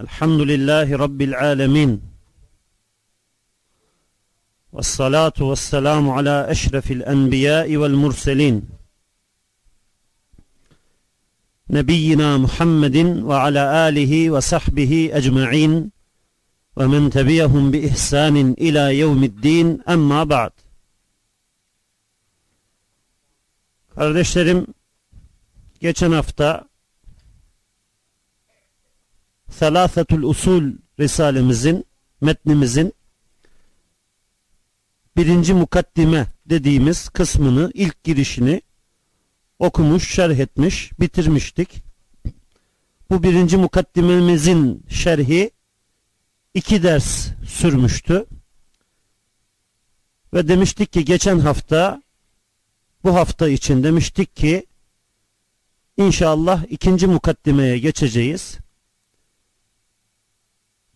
الحمد لله رب العالمين. والصلاة والسلام على أشرف الأنبياء والمرسلين. نبينا محمد وعلى آله وصحبه أجمعين. ومن تبعهم بإحسان إلى يوم الدين أما بعد. Kardeşlerim geçen hafta Selâfetül Usul Risalemizin, metnimizin birinci mukaddime dediğimiz kısmını, ilk girişini okumuş, şerh etmiş, bitirmiştik. Bu birinci mukaddimemizin şerhi iki ders sürmüştü. Ve demiştik ki geçen hafta bu hafta için demiştik ki inşallah ikinci mukaddimeye geçeceğiz.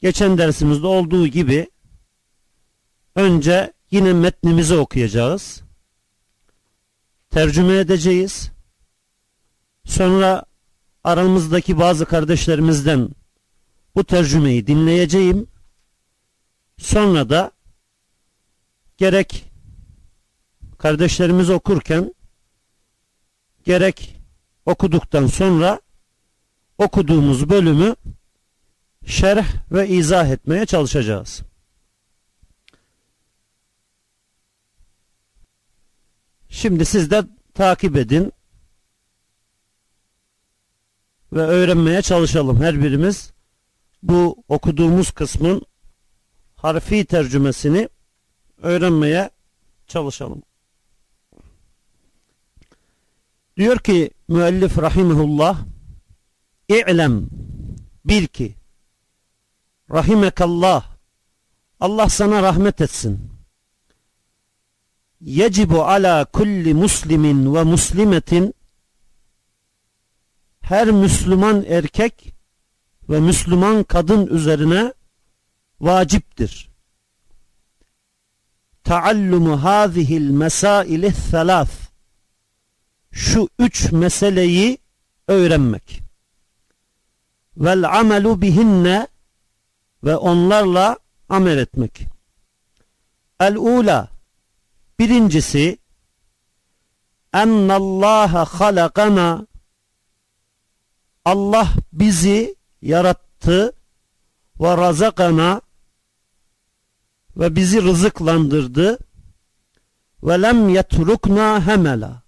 Geçen dersimizde olduğu gibi önce yine metnimizi okuyacağız. Tercüme edeceğiz. Sonra aramızdaki bazı kardeşlerimizden bu tercümeyi dinleyeceğim. Sonra da gerek kardeşlerimiz okurken gerek okuduktan sonra okuduğumuz bölümü şerh ve izah etmeye çalışacağız. Şimdi siz de takip edin ve öğrenmeye çalışalım. Her birimiz bu okuduğumuz kısmın harfi tercümesini öğrenmeye çalışalım. Diyor ki müellif rahimehullah İ'lem bil ki rahimekallah Allah sana rahmet etsin. Yecibu ala kulli muslimin ve muslimetin her Müslüman erkek ve Müslüman kadın üzerine vaciptir. Taallumu hazihil mesaili thalâth şu üç meseleyi öğrenmek. Vel amelu bihinne ve onlarla amel etmek. El-ula birincisi ennallaha halakana Allah bizi yarattı ve razakana ve bizi rızıklandırdı ve lem yetrukna hemela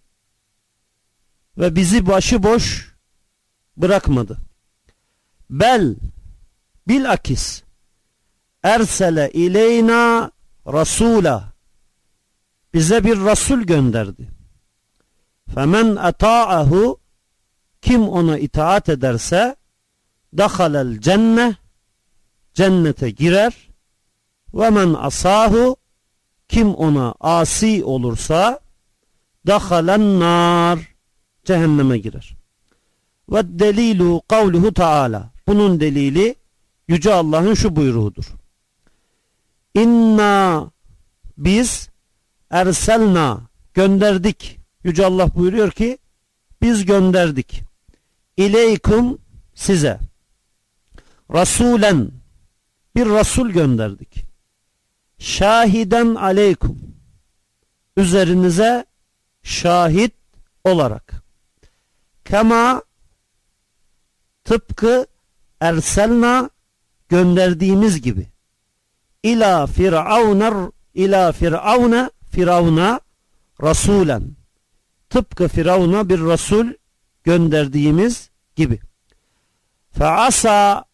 ve bizi başıboş bırakmadı. Bel bilakis ersele ileyna rasula bize bir rasul gönderdi. Femen ata'ahu kim ona itaat ederse dahalel cenne cennete girer ve men asahu kim ona asi olursa dahalen nar cehenneme girer. Ve delilu kavluhu taala bunun delili Yüce Allah'ın şu buyruğudur. İnna biz erselna gönderdik. Yüce Allah buyuruyor ki biz gönderdik. İleykum size. Rasulen bir Rasul gönderdik. Şahiden aleykum üzerinize şahit olarak. Kema tıpkı erselna gönderdiğimiz gibi. İla firavner ila firavne firavuna rasulen tıpkı firavuna bir rasul gönderdiğimiz gibi. Fe asa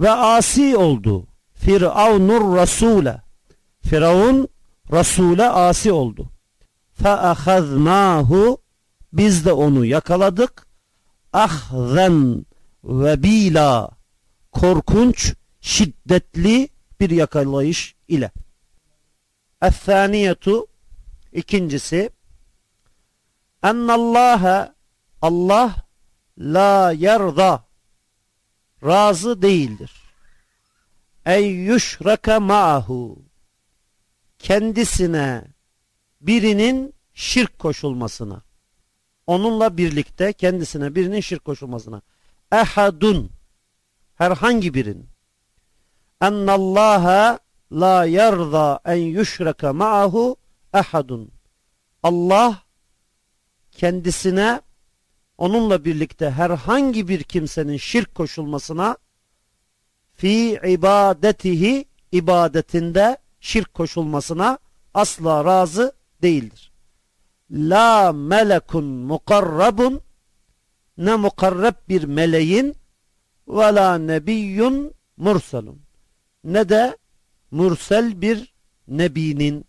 ve asi oldu. Firavnur rasule firavun rasule asi oldu. Fe ahaznahu biz de onu yakaladık. Ahzen ve bila korkunç şiddetli bir yakalayış ile. Es-saniyetu ikincisi ennallâhe Allah la yerda razı değildir. Ey yuşraka ma'ahu kendisine birinin şirk koşulmasına onunla birlikte kendisine birinin şirk koşulmasına ehadun herhangi birin ennallaha la yerza en yüşreke ma'ahu ehadun Allah kendisine onunla birlikte herhangi bir kimsenin şirk koşulmasına fi ibadetihi ibadetinde şirk koşulmasına asla razı değildir. La melekun mukarrabun ne mukarreb bir meleğin ve la nebiyyun mursalun ne de mursel bir nebinin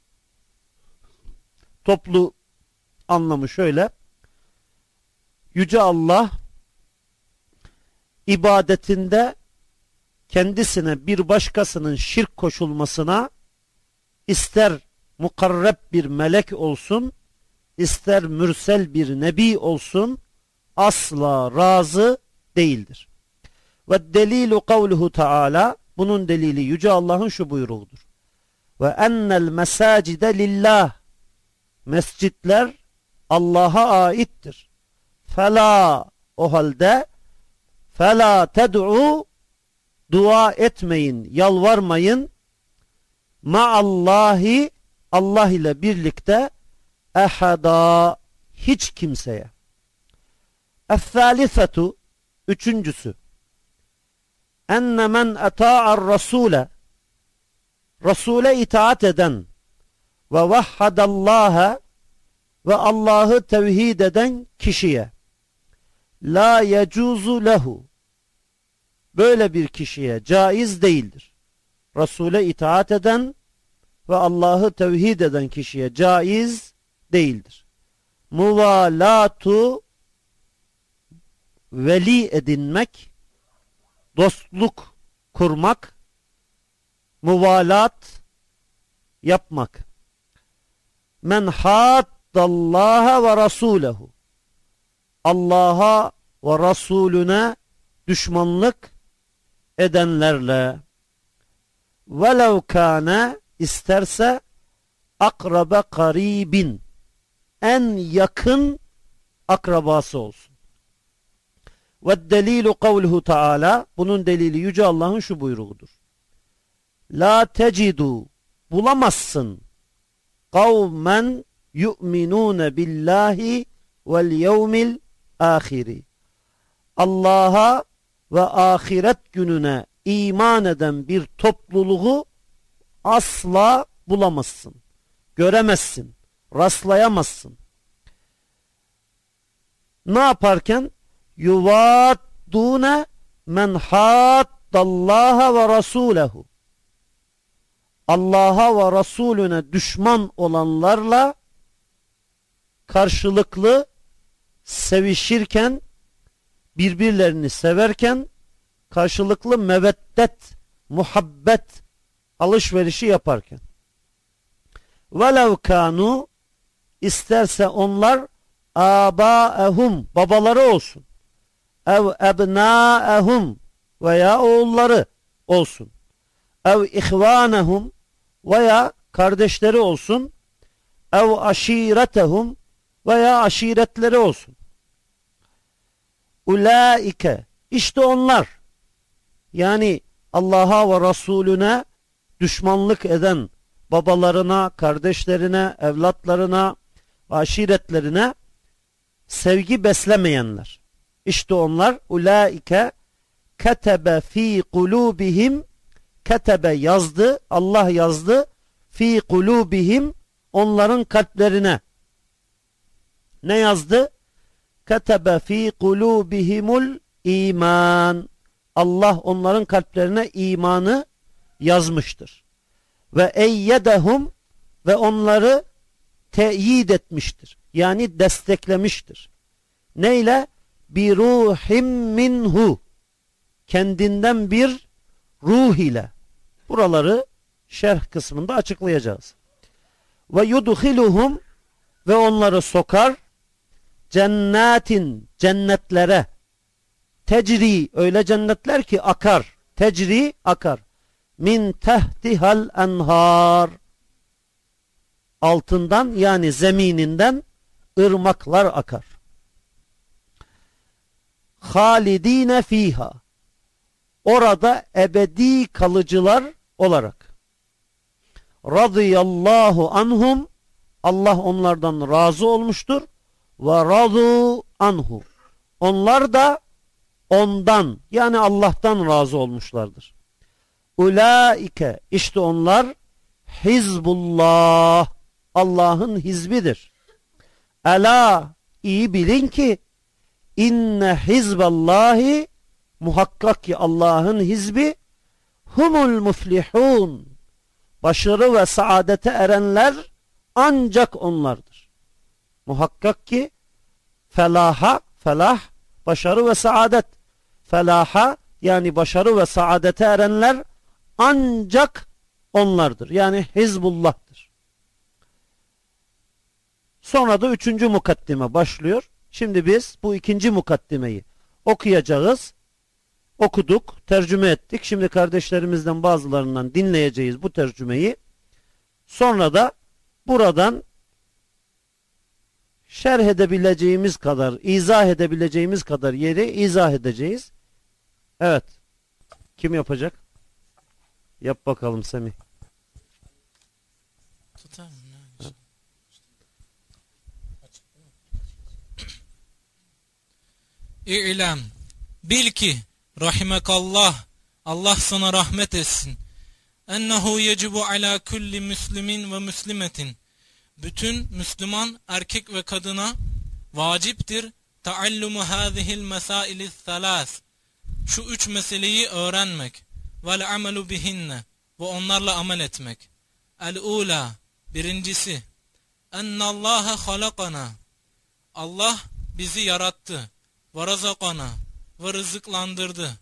toplu anlamı şöyle Yüce Allah ibadetinde kendisine bir başkasının şirk koşulmasına ister mukarreb bir melek olsun ister mürsel bir nebi olsun asla razı değildir. Ve delilu kavluhu taala bunun delili yüce Allah'ın şu buyruğudur. Ve ennel mesacide lillah mescitler Allah'a aittir. Fela o halde fela ted'u dua etmeyin, yalvarmayın. Ma'allahi Allah ile birlikte ehada hiç kimseye. Es-salisatu üçüncüsü enne men eta'ar rasule Rasule itaat eden ve vahhadallaha ve Allah'ı tevhid eden kişiye la yecuzu lehu böyle bir kişiye caiz değildir. Resul'e itaat eden ve Allah'ı tevhid eden kişiye caiz değildir. Muvalatu veli edinmek, dostluk kurmak, muvalat yapmak. Men haddallaha ve rasulehu Allah'a ve Resulüne düşmanlık edenlerle velev kâne isterse akrabe karibin en yakın akrabası olsun. Ve delilu kavluhu taala bunun delili yüce Allah'ın şu buyruğudur. La tecidu bulamazsın kavmen yu'minune billahi vel yevmil ahiri. Allah'a ve ahiret gününe iman eden bir topluluğu asla bulamazsın. Göremezsin. Rastlayamazsın. Ne yaparken? Yuvaddune men haddallaha ve rasulehu. Allah'a ve Resulüne düşman olanlarla karşılıklı sevişirken birbirlerini severken karşılıklı meveddet, muhabbet alışverişi yaparken velev kanu isterse onlar abaehum babaları olsun ev ebnaehum veya oğulları olsun. Ev ihvanehum veya kardeşleri olsun. Ev aşiretehum veya aşiretleri olsun. Ulaike işte onlar. Yani Allah'a ve Resulüne düşmanlık eden babalarına, kardeşlerine, evlatlarına, aşiretlerine sevgi beslemeyenler. İşte onlar ulaike ketebe fi kulubihim ketebe yazdı, Allah yazdı fi kulubihim onların kalplerine. Ne yazdı? Ketebe fi kulubihimul iman. Allah onların kalplerine imanı yazmıştır. Ve eyyedehum ve onları teyit etmiştir. Yani desteklemiştir. Neyle? Bir ruhim minhu. Kendinden bir ruh ile. Buraları şerh kısmında açıklayacağız. Ve yudhiluhum ve onları sokar cennetin cennetlere tecri öyle cennetler ki akar tecri akar min tehtihal enhar altından yani zemininden ırmaklar akar halidine fiha orada ebedi kalıcılar olarak. Radıyallahu anhum Allah onlardan razı olmuştur ve radu anhu. Onlar da ondan yani Allah'tan razı olmuşlardır. Ulaike işte onlar Hizbullah Allah'ın hizbidir. Ela iyi bilin ki inne hizballahi muhakkak ki Allah'ın hizbi humul muflihun başarı ve saadete erenler ancak onlardır. Muhakkak ki felaha, felah, başarı ve saadet. Felaha yani başarı ve saadete erenler ancak onlardır. Yani Hizbullah'tır. Sonra da üçüncü mukaddime başlıyor. Şimdi biz bu ikinci mukaddimeyi okuyacağız. Okuduk, tercüme ettik. Şimdi kardeşlerimizden bazılarından dinleyeceğiz bu tercümeyi. Sonra da buradan şerh edebileceğimiz kadar, izah edebileceğimiz kadar yeri izah edeceğiz. Evet. Kim yapacak? Yap bakalım Semih. Tutar mı? İ'lem bil ki rahimekallah Allah sana rahmet etsin. Ennehu yecibu ala kulli müslimin ve müslimetin. Bütün Müslüman erkek ve kadına vaciptir. Taallumu hâzihil mesâili thalâs şu üç meseleyi öğrenmek. Vel amelu bihinne. Ve onlarla amel etmek. El-ula birincisi. Ennallaha halakana. Allah bizi yarattı ve razakana ve rızıklandırdı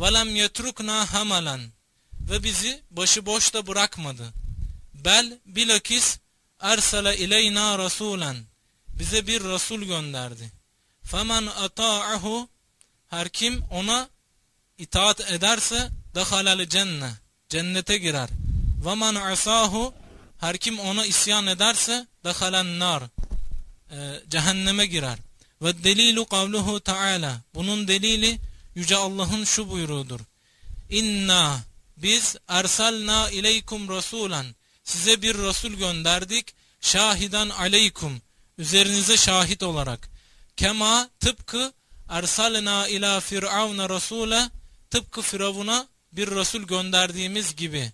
ve lem yetrukna hamalan ve bizi başıboş da bırakmadı. Bel bilakis ersele ileyna rasulen bize bir rasul gönderdi. Femen ata'ahu her kim ona itaat ederse dehalel cenne cennete girer. Ve men asahu her kim ona isyan ederse dehalen nar e, cehenneme girer. Ve delilu kavluhu taala. Bunun delili yüce Allah'ın şu buyruğudur. İnna biz ersalna ileykum rasulen size bir Resul gönderdik. Şahidan aleykum. Üzerinize şahit olarak. Kema tıpkı ersalna ila firavuna rasule tıpkı firavuna bir Resul gönderdiğimiz gibi.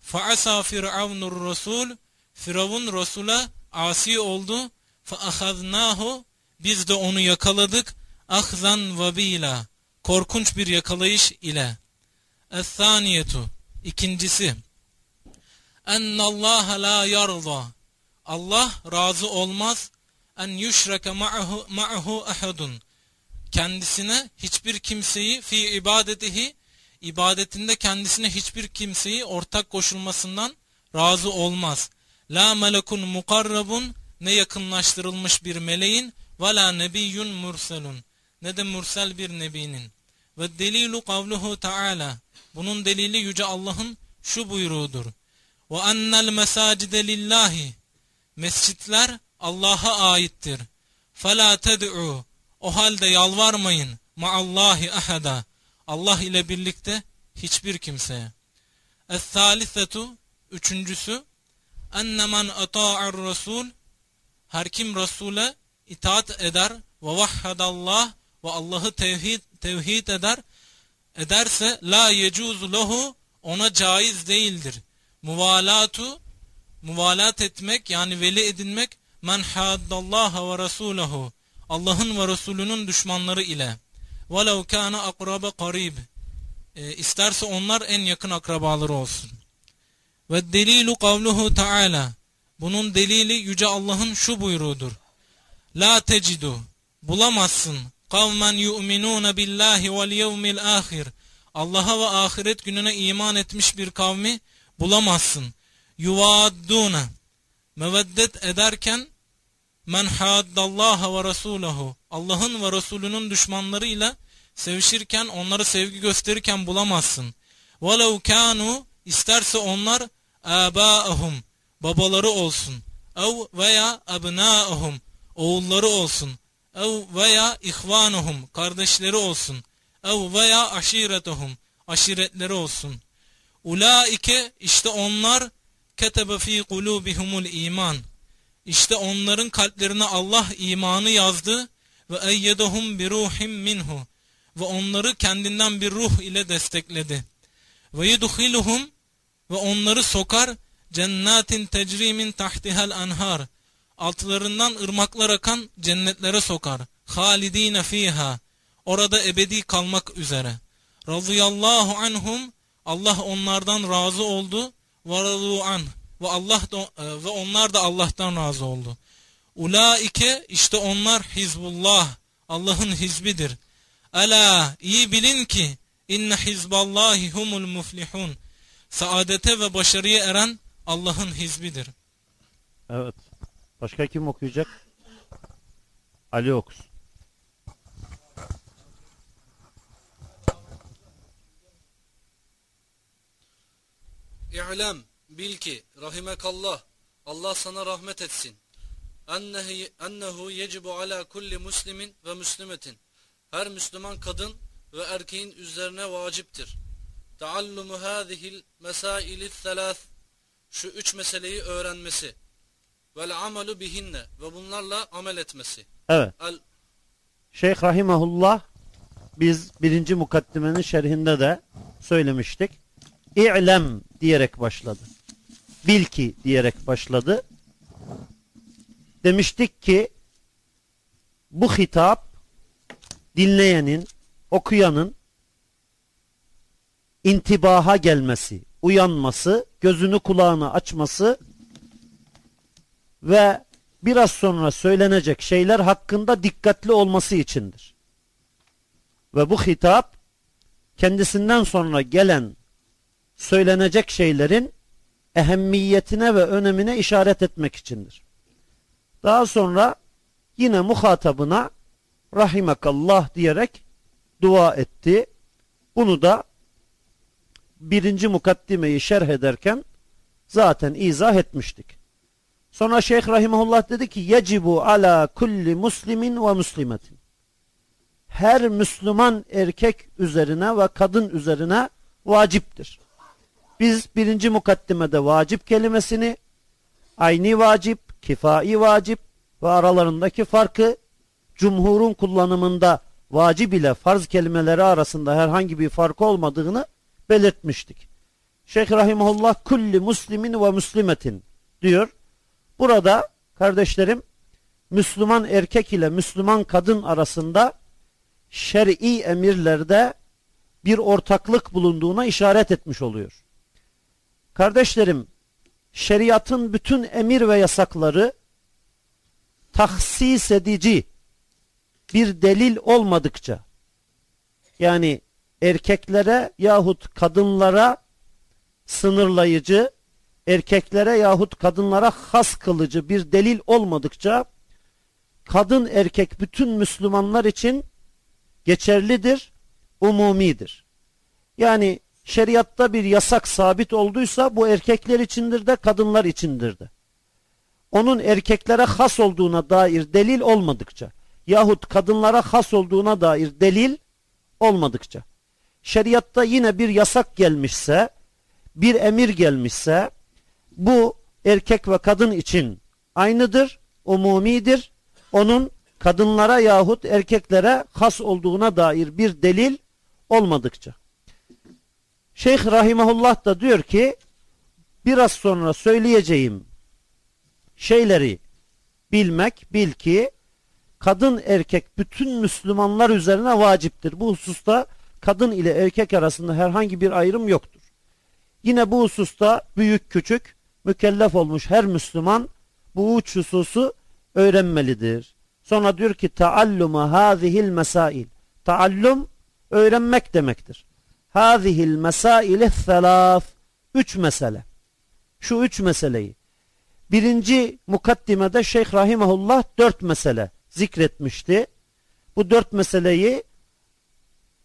Faasa firavunur rasul. Firavun Resul'e asi oldu. Faahaznahu biz de onu yakaladık. Ahzan vabila korkunç bir yakalayış ile. Es-saniyetu ikincisi. Ennallaha la yarda. Allah razı olmaz. En yüşreke ma'hu ma'hu ahadun. Kendisine hiçbir kimseyi fi ibadetihi ibadetinde kendisine hiçbir kimseyi ortak koşulmasından razı olmaz. La melekun mukarrabun ne yakınlaştırılmış bir meleğin ve la nebiyyun murselun ne de mursel bir nebinin. Ve delilu kavluhu taala bunun delili yüce Allah'ın şu buyruğudur. Ve ennel mesacide lillahi mescitler Allah'a aittir. Fela ted'u o halde yalvarmayın ma'allahi ahada Allah ile birlikte hiçbir kimseye. Es-salisetu üçüncüsü enne men ata'ar rasul her kim Resul'e itaat eder ve vahhadallah ve Allah'ı tevhid, tevhid eder ederse la yecuzu lehu ona caiz değildir. Muvalatu muvalat etmek yani veli edinmek men haddallaha ve rasulahu Allah'ın ve Resulünün düşmanları ile velev kana akrabe karib e, isterse onlar en yakın akrabaları olsun. Ve delilu kavluhu taala bunun delili yüce Allah'ın şu buyruğudur. La tecidu. Bulamazsın. Kavmen yu'minune billahi vel yevmil ahir. Allah'a ve ahiret gününe iman etmiş bir kavmi bulamazsın. Yuvaddune meveddet ederken men haddallaha ve rasulahu. Allah'ın ve Resulünün düşmanlarıyla sevişirken onlara sevgi gösterirken bulamazsın. Velev kanu isterse onlar abaahum babaları olsun. Ev veya abnaahum oğulları olsun. ev veya ihvanuhum kardeşleri olsun. ev veya aşiretuhum aşiretleri olsun. Ulaike işte onlar ketebe fi kulubihumul iman. İşte onların kalplerine Allah imanı yazdı ve eyyedehum bi ruhim minhu ve onları kendinden bir ruh ile destekledi. Ve yudhiluhum ve onları sokar cennetin tecrimin tahtihel anhar altlarından ırmaklar akan cennetlere sokar. Halidine fiha orada ebedi kalmak üzere. Radıyallahu anhum Allah onlardan razı oldu ve radu an ve Allah da, e, ve onlar da Allah'tan razı oldu. Ulaike işte onlar Hizbullah Allah'ın hizbidir. Ela iyi bilin ki inne hizballahi humul muflihun. Saadete ve başarıya eren Allah'ın hizbidir. Evet. Başka kim okuyacak? Ali okusun. İ'lem bil ki rahimekallah Allah sana rahmet etsin. Ennehu, ennehu yecibu ala kulli muslimin ve müslimetin. Her Müslüman kadın ve erkeğin üzerine vaciptir. Taallumu hâzihil mesaili thelâth. Şu üç meseleyi öğrenmesi. Vel amalu bihinne ve bunlarla amel etmesi. Evet. El, Şeyh Rahimahullah biz birinci mukaddimenin şerhinde de söylemiştik. İ'lem diyerek başladı. Bil ki diyerek başladı. Demiştik ki bu hitap dinleyenin, okuyanın intibaha gelmesi, uyanması, gözünü kulağını açması ve biraz sonra söylenecek şeyler hakkında dikkatli olması içindir. Ve bu hitap kendisinden sonra gelen söylenecek şeylerin ehemmiyetine ve önemine işaret etmek içindir. Daha sonra yine muhatabına rahimekallah diyerek dua etti. Bunu da birinci mukaddimeyi şerh ederken zaten izah etmiştik. Sonra Şeyh Rahimullah dedi ki yecibu ala kulli muslimin ve muslimetin. Her Müslüman erkek üzerine ve kadın üzerine vaciptir. Biz birinci mukaddimede vacip kelimesini ayni vacip, kifai vacip ve aralarındaki farkı cumhurun kullanımında vacip ile farz kelimeleri arasında herhangi bir fark olmadığını belirtmiştik. Şeyh Rahimullah kulli muslimin ve muslimetin diyor. Burada kardeşlerim Müslüman erkek ile Müslüman kadın arasında şer'i emirlerde bir ortaklık bulunduğuna işaret etmiş oluyor. Kardeşlerim şeriatın bütün emir ve yasakları tahsis edici bir delil olmadıkça yani erkeklere yahut kadınlara sınırlayıcı erkeklere yahut kadınlara has kılıcı bir delil olmadıkça kadın erkek bütün Müslümanlar için geçerlidir, umumidir. Yani şeriatta bir yasak sabit olduysa bu erkekler içindir de kadınlar içindir de. Onun erkeklere has olduğuna dair delil olmadıkça yahut kadınlara has olduğuna dair delil olmadıkça şeriatta yine bir yasak gelmişse bir emir gelmişse bu erkek ve kadın için aynıdır, umumidir. Onun kadınlara yahut erkeklere has olduğuna dair bir delil olmadıkça. Şeyh Rahimahullah da diyor ki biraz sonra söyleyeceğim şeyleri bilmek, bil ki kadın erkek bütün Müslümanlar üzerine vaciptir. Bu hususta kadın ile erkek arasında herhangi bir ayrım yoktur. Yine bu hususta büyük küçük mükellef olmuş her Müslüman bu uç hususu öğrenmelidir. Sonra diyor ki taalluma hazihil mesail. Taallum öğrenmek demektir. Hazihil mesail selaf. Üç mesele. Şu üç meseleyi. Birinci mukaddimede Şeyh Rahimahullah dört mesele zikretmişti. Bu dört meseleyi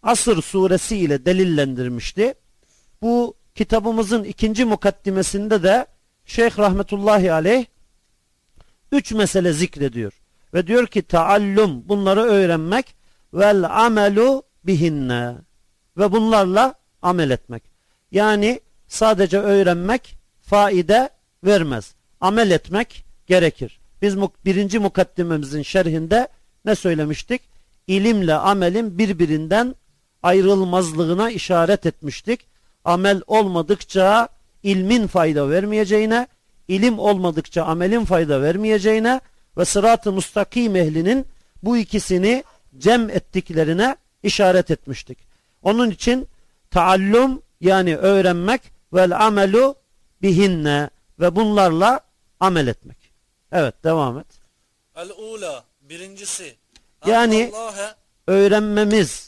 Asır suresi ile delillendirmişti. Bu kitabımızın ikinci mukaddimesinde de Şeyh Rahmetullahi Aleyh üç mesele zikrediyor. Ve diyor ki taallum bunları öğrenmek vel amelu bihinne ve bunlarla amel etmek. Yani sadece öğrenmek faide vermez. Amel etmek gerekir. Biz birinci mukaddimemizin şerhinde ne söylemiştik? İlimle amelin birbirinden ayrılmazlığına işaret etmiştik. Amel olmadıkça ilmin fayda vermeyeceğine, ilim olmadıkça amelin fayda vermeyeceğine ve sırat-ı mustakim ehlinin bu ikisini cem ettiklerine işaret etmiştik. Onun için taallum yani öğrenmek vel amelu bihinne ve bunlarla amel etmek. Evet devam et. El-ula birincisi. Yani öğrenmemiz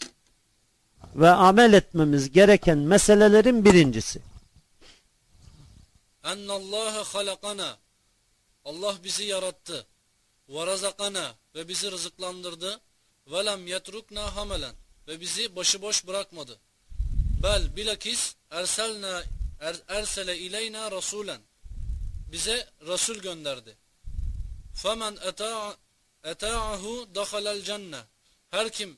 ve amel etmemiz gereken meselelerin birincisi. Ennallâhe halakana. Allah bizi yarattı. Ve razakana ve bizi rızıklandırdı. Ve lem yetrukna hamelen ve bizi başıboş bırakmadı. Bel bilakis erselna er, ersele ileyna rasulen. Bize Resul gönderdi. Femen eta'ahu dakhalel cenne. Her kim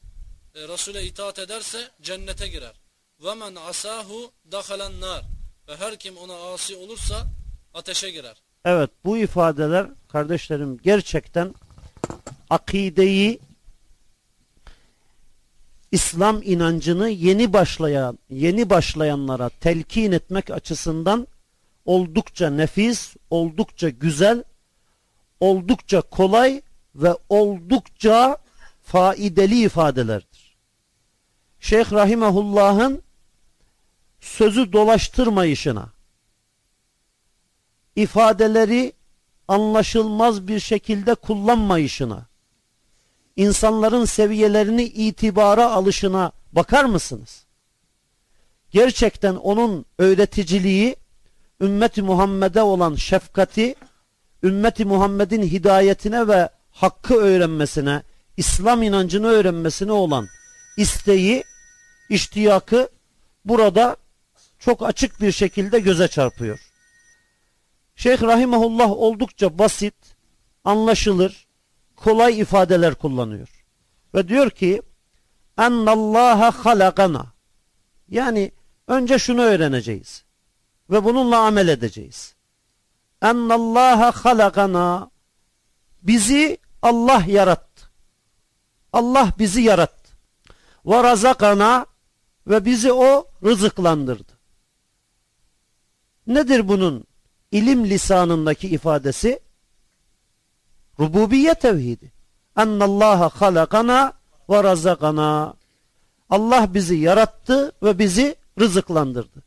e, Resul'e itaat ederse cennete girer. Ve men asahu dakhalen nar. Ve her kim ona asi olursa ateşe girer. Evet bu ifadeler kardeşlerim gerçekten akideyi İslam inancını yeni başlayan yeni başlayanlara telkin etmek açısından oldukça nefis, oldukça güzel, oldukça kolay ve oldukça faideli ifadelerdir. Şeyh Rahimahullah'ın sözü dolaştırmayışına, ifadeleri anlaşılmaz bir şekilde kullanmayışına, insanların seviyelerini itibara alışına bakar mısınız? Gerçekten onun öğreticiliği, ümmeti Muhammed'e olan şefkati, ümmeti Muhammed'in hidayetine ve hakkı öğrenmesine, İslam inancını öğrenmesine olan isteği, iştiyakı burada çok açık bir şekilde göze çarpıyor. Şeyh Rahimahullah oldukça basit, anlaşılır, kolay ifadeler kullanıyor. Ve diyor ki ennallaha halakana yani önce şunu öğreneceğiz ve bununla amel edeceğiz. Ennallaha halakana bizi Allah yarattı. Allah bizi yarattı. Ve ve bizi o rızıklandırdı. Nedir bunun ilim lisanındaki ifadesi? Rububiyet tevhidi. Ennallaha halakana ve razakana. Allah bizi yarattı ve bizi rızıklandırdı.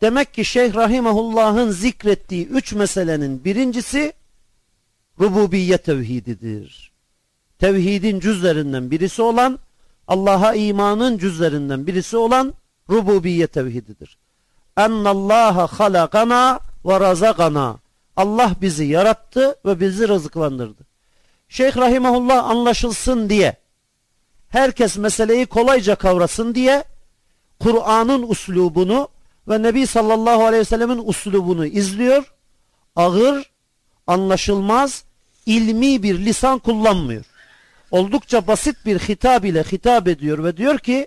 Demek ki Şeyh Rahimahullah'ın zikrettiği üç meselenin birincisi rububiyet tevhididir. Tevhidin cüzlerinden birisi olan Allah'a imanın cüzlerinden birisi olan rububiyet tevhididir. Ennallaha halakana ve razakana. Allah bizi yarattı ve bizi rızıklandırdı. Şeyh Rahimahullah anlaşılsın diye, herkes meseleyi kolayca kavrasın diye, Kur'an'ın uslubunu ve Nebi sallallahu aleyhi ve sellemin uslubunu izliyor, ağır, anlaşılmaz, ilmi bir lisan kullanmıyor. Oldukça basit bir hitap ile hitap ediyor ve diyor ki,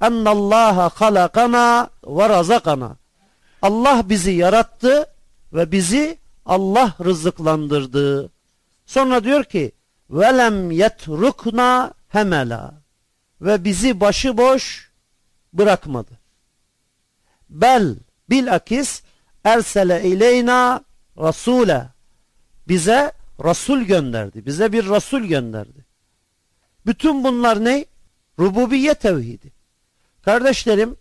Ennallaha halakana ve razakana. Allah bizi yarattı ve bizi Allah rızıklandırdı. Sonra diyor ki velem yetrukna hemela ve bizi başıboş bırakmadı. Bel bilakis ersele ileyna rasule bize Rasul gönderdi. Bize bir Rasul gönderdi. Bütün bunlar ne? Rububiyet tevhidi. Kardeşlerim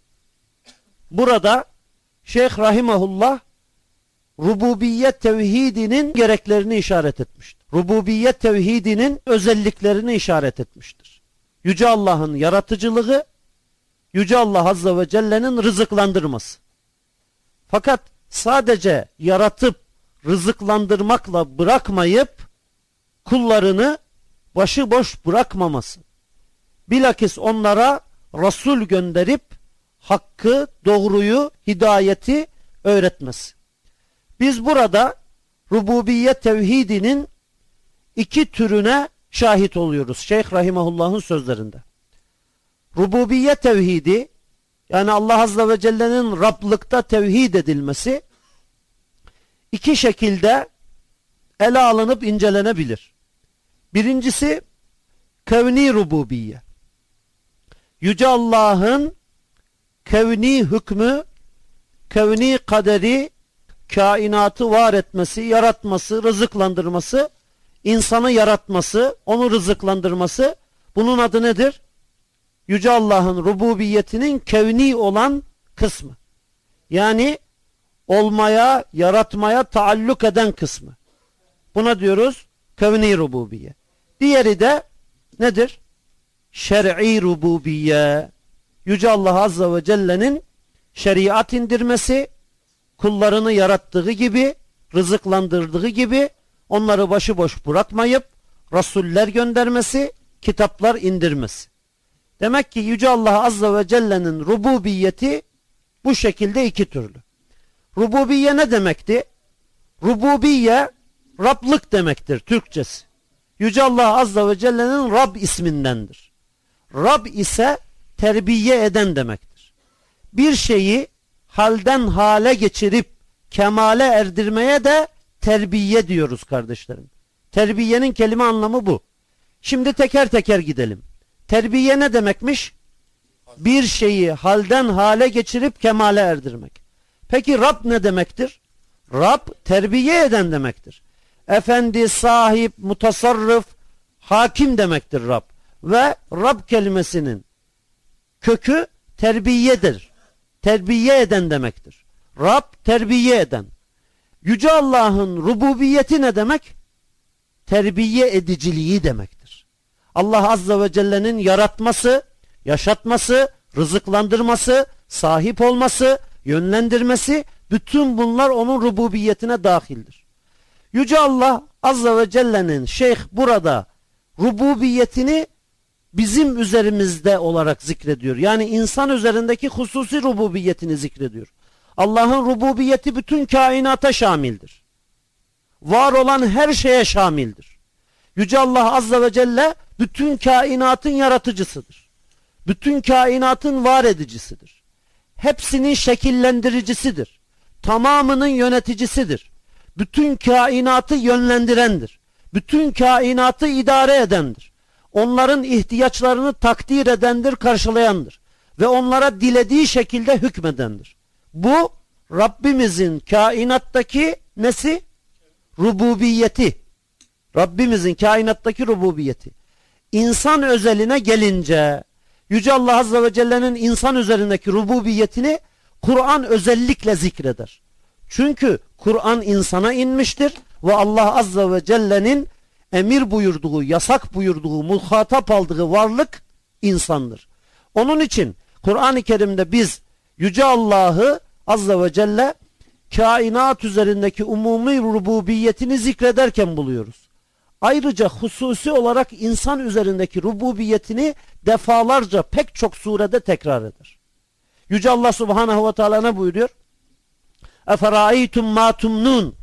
burada Şeyh Rahimahullah rububiyet tevhidinin gereklerini işaret etmiştir. Rububiyet tevhidinin özelliklerini işaret etmiştir. Yüce Allah'ın yaratıcılığı, Yüce Allah Azze ve Celle'nin rızıklandırması. Fakat sadece yaratıp rızıklandırmakla bırakmayıp kullarını başıboş bırakmaması. Bilakis onlara Resul gönderip hakkı, doğruyu, hidayeti öğretmesi. Biz burada rububiyet tevhidinin iki türüne şahit oluyoruz. Şeyh Rahimahullah'ın sözlerinde. Rububiyet tevhidi yani Allah Azze ve Celle'nin Rablıkta tevhid edilmesi iki şekilde ele alınıp incelenebilir. Birincisi kevni rububiye. Yüce Allah'ın kevni hükmü, kevni kaderi, kainatı var etmesi, yaratması, rızıklandırması, insanı yaratması, onu rızıklandırması bunun adı nedir? Yüce Allah'ın rububiyetinin kevni olan kısmı. Yani olmaya, yaratmaya taalluk eden kısmı. Buna diyoruz kevni rububiye. Diğeri de nedir? Şer'i rububiye. Yüce Allah Azze ve Celle'nin şeriat indirmesi, kullarını yarattığı gibi, rızıklandırdığı gibi onları başıboş bırakmayıp rasuller göndermesi, kitaplar indirmesi. Demek ki Yüce Allah Azze ve Celle'nin rububiyeti bu şekilde iki türlü. Rububiye ne demekti? Rububiye Rablık demektir Türkçesi. Yüce Allah Azze ve Celle'nin Rab ismindendir. Rab ise terbiye eden demektir. Bir şeyi halden hale geçirip kemale erdirmeye de terbiye diyoruz kardeşlerim. Terbiyenin kelime anlamı bu. Şimdi teker teker gidelim. Terbiye ne demekmiş? Bir şeyi halden hale geçirip kemale erdirmek. Peki Rab ne demektir? Rab terbiye eden demektir. Efendi, sahip, mutasarrıf, hakim demektir Rab. Ve Rab kelimesinin kökü terbiyedir. Terbiye eden demektir. Rab terbiye eden. Yüce Allah'ın rububiyeti ne demek? Terbiye ediciliği demektir. Allah Azze ve Celle'nin yaratması, yaşatması, rızıklandırması, sahip olması, yönlendirmesi, bütün bunlar onun rububiyetine dahildir. Yüce Allah Azze ve Celle'nin şeyh burada rububiyetini bizim üzerimizde olarak zikrediyor. Yani insan üzerindeki hususi rububiyetini zikrediyor. Allah'ın rububiyeti bütün kainata şamildir. Var olan her şeye şamildir. Yüce Allah Azze ve Celle bütün kainatın yaratıcısıdır. Bütün kainatın var edicisidir. Hepsinin şekillendiricisidir. Tamamının yöneticisidir. Bütün kainatı yönlendirendir. Bütün kainatı idare edendir. Onların ihtiyaçlarını takdir edendir, karşılayandır. Ve onlara dilediği şekilde hükmedendir. Bu Rabbimizin kainattaki nesi? Rububiyeti. Rabbimizin kainattaki rububiyeti. İnsan özeline gelince Yüce Allah Azze ve Celle'nin insan üzerindeki rububiyetini Kur'an özellikle zikreder. Çünkü Kur'an insana inmiştir ve Allah Azze ve Celle'nin emir buyurduğu, yasak buyurduğu, muhatap aldığı varlık insandır. Onun için Kur'an-ı Kerim'de biz Yüce Allah'ı Azze ve Celle kainat üzerindeki umumi rububiyetini zikrederken buluyoruz. Ayrıca hususi olarak insan üzerindeki rububiyetini defalarca pek çok surede tekrar eder. Yüce Allah Subhanahu ve Teala ne buyuruyor? Eferaitum ma tumnun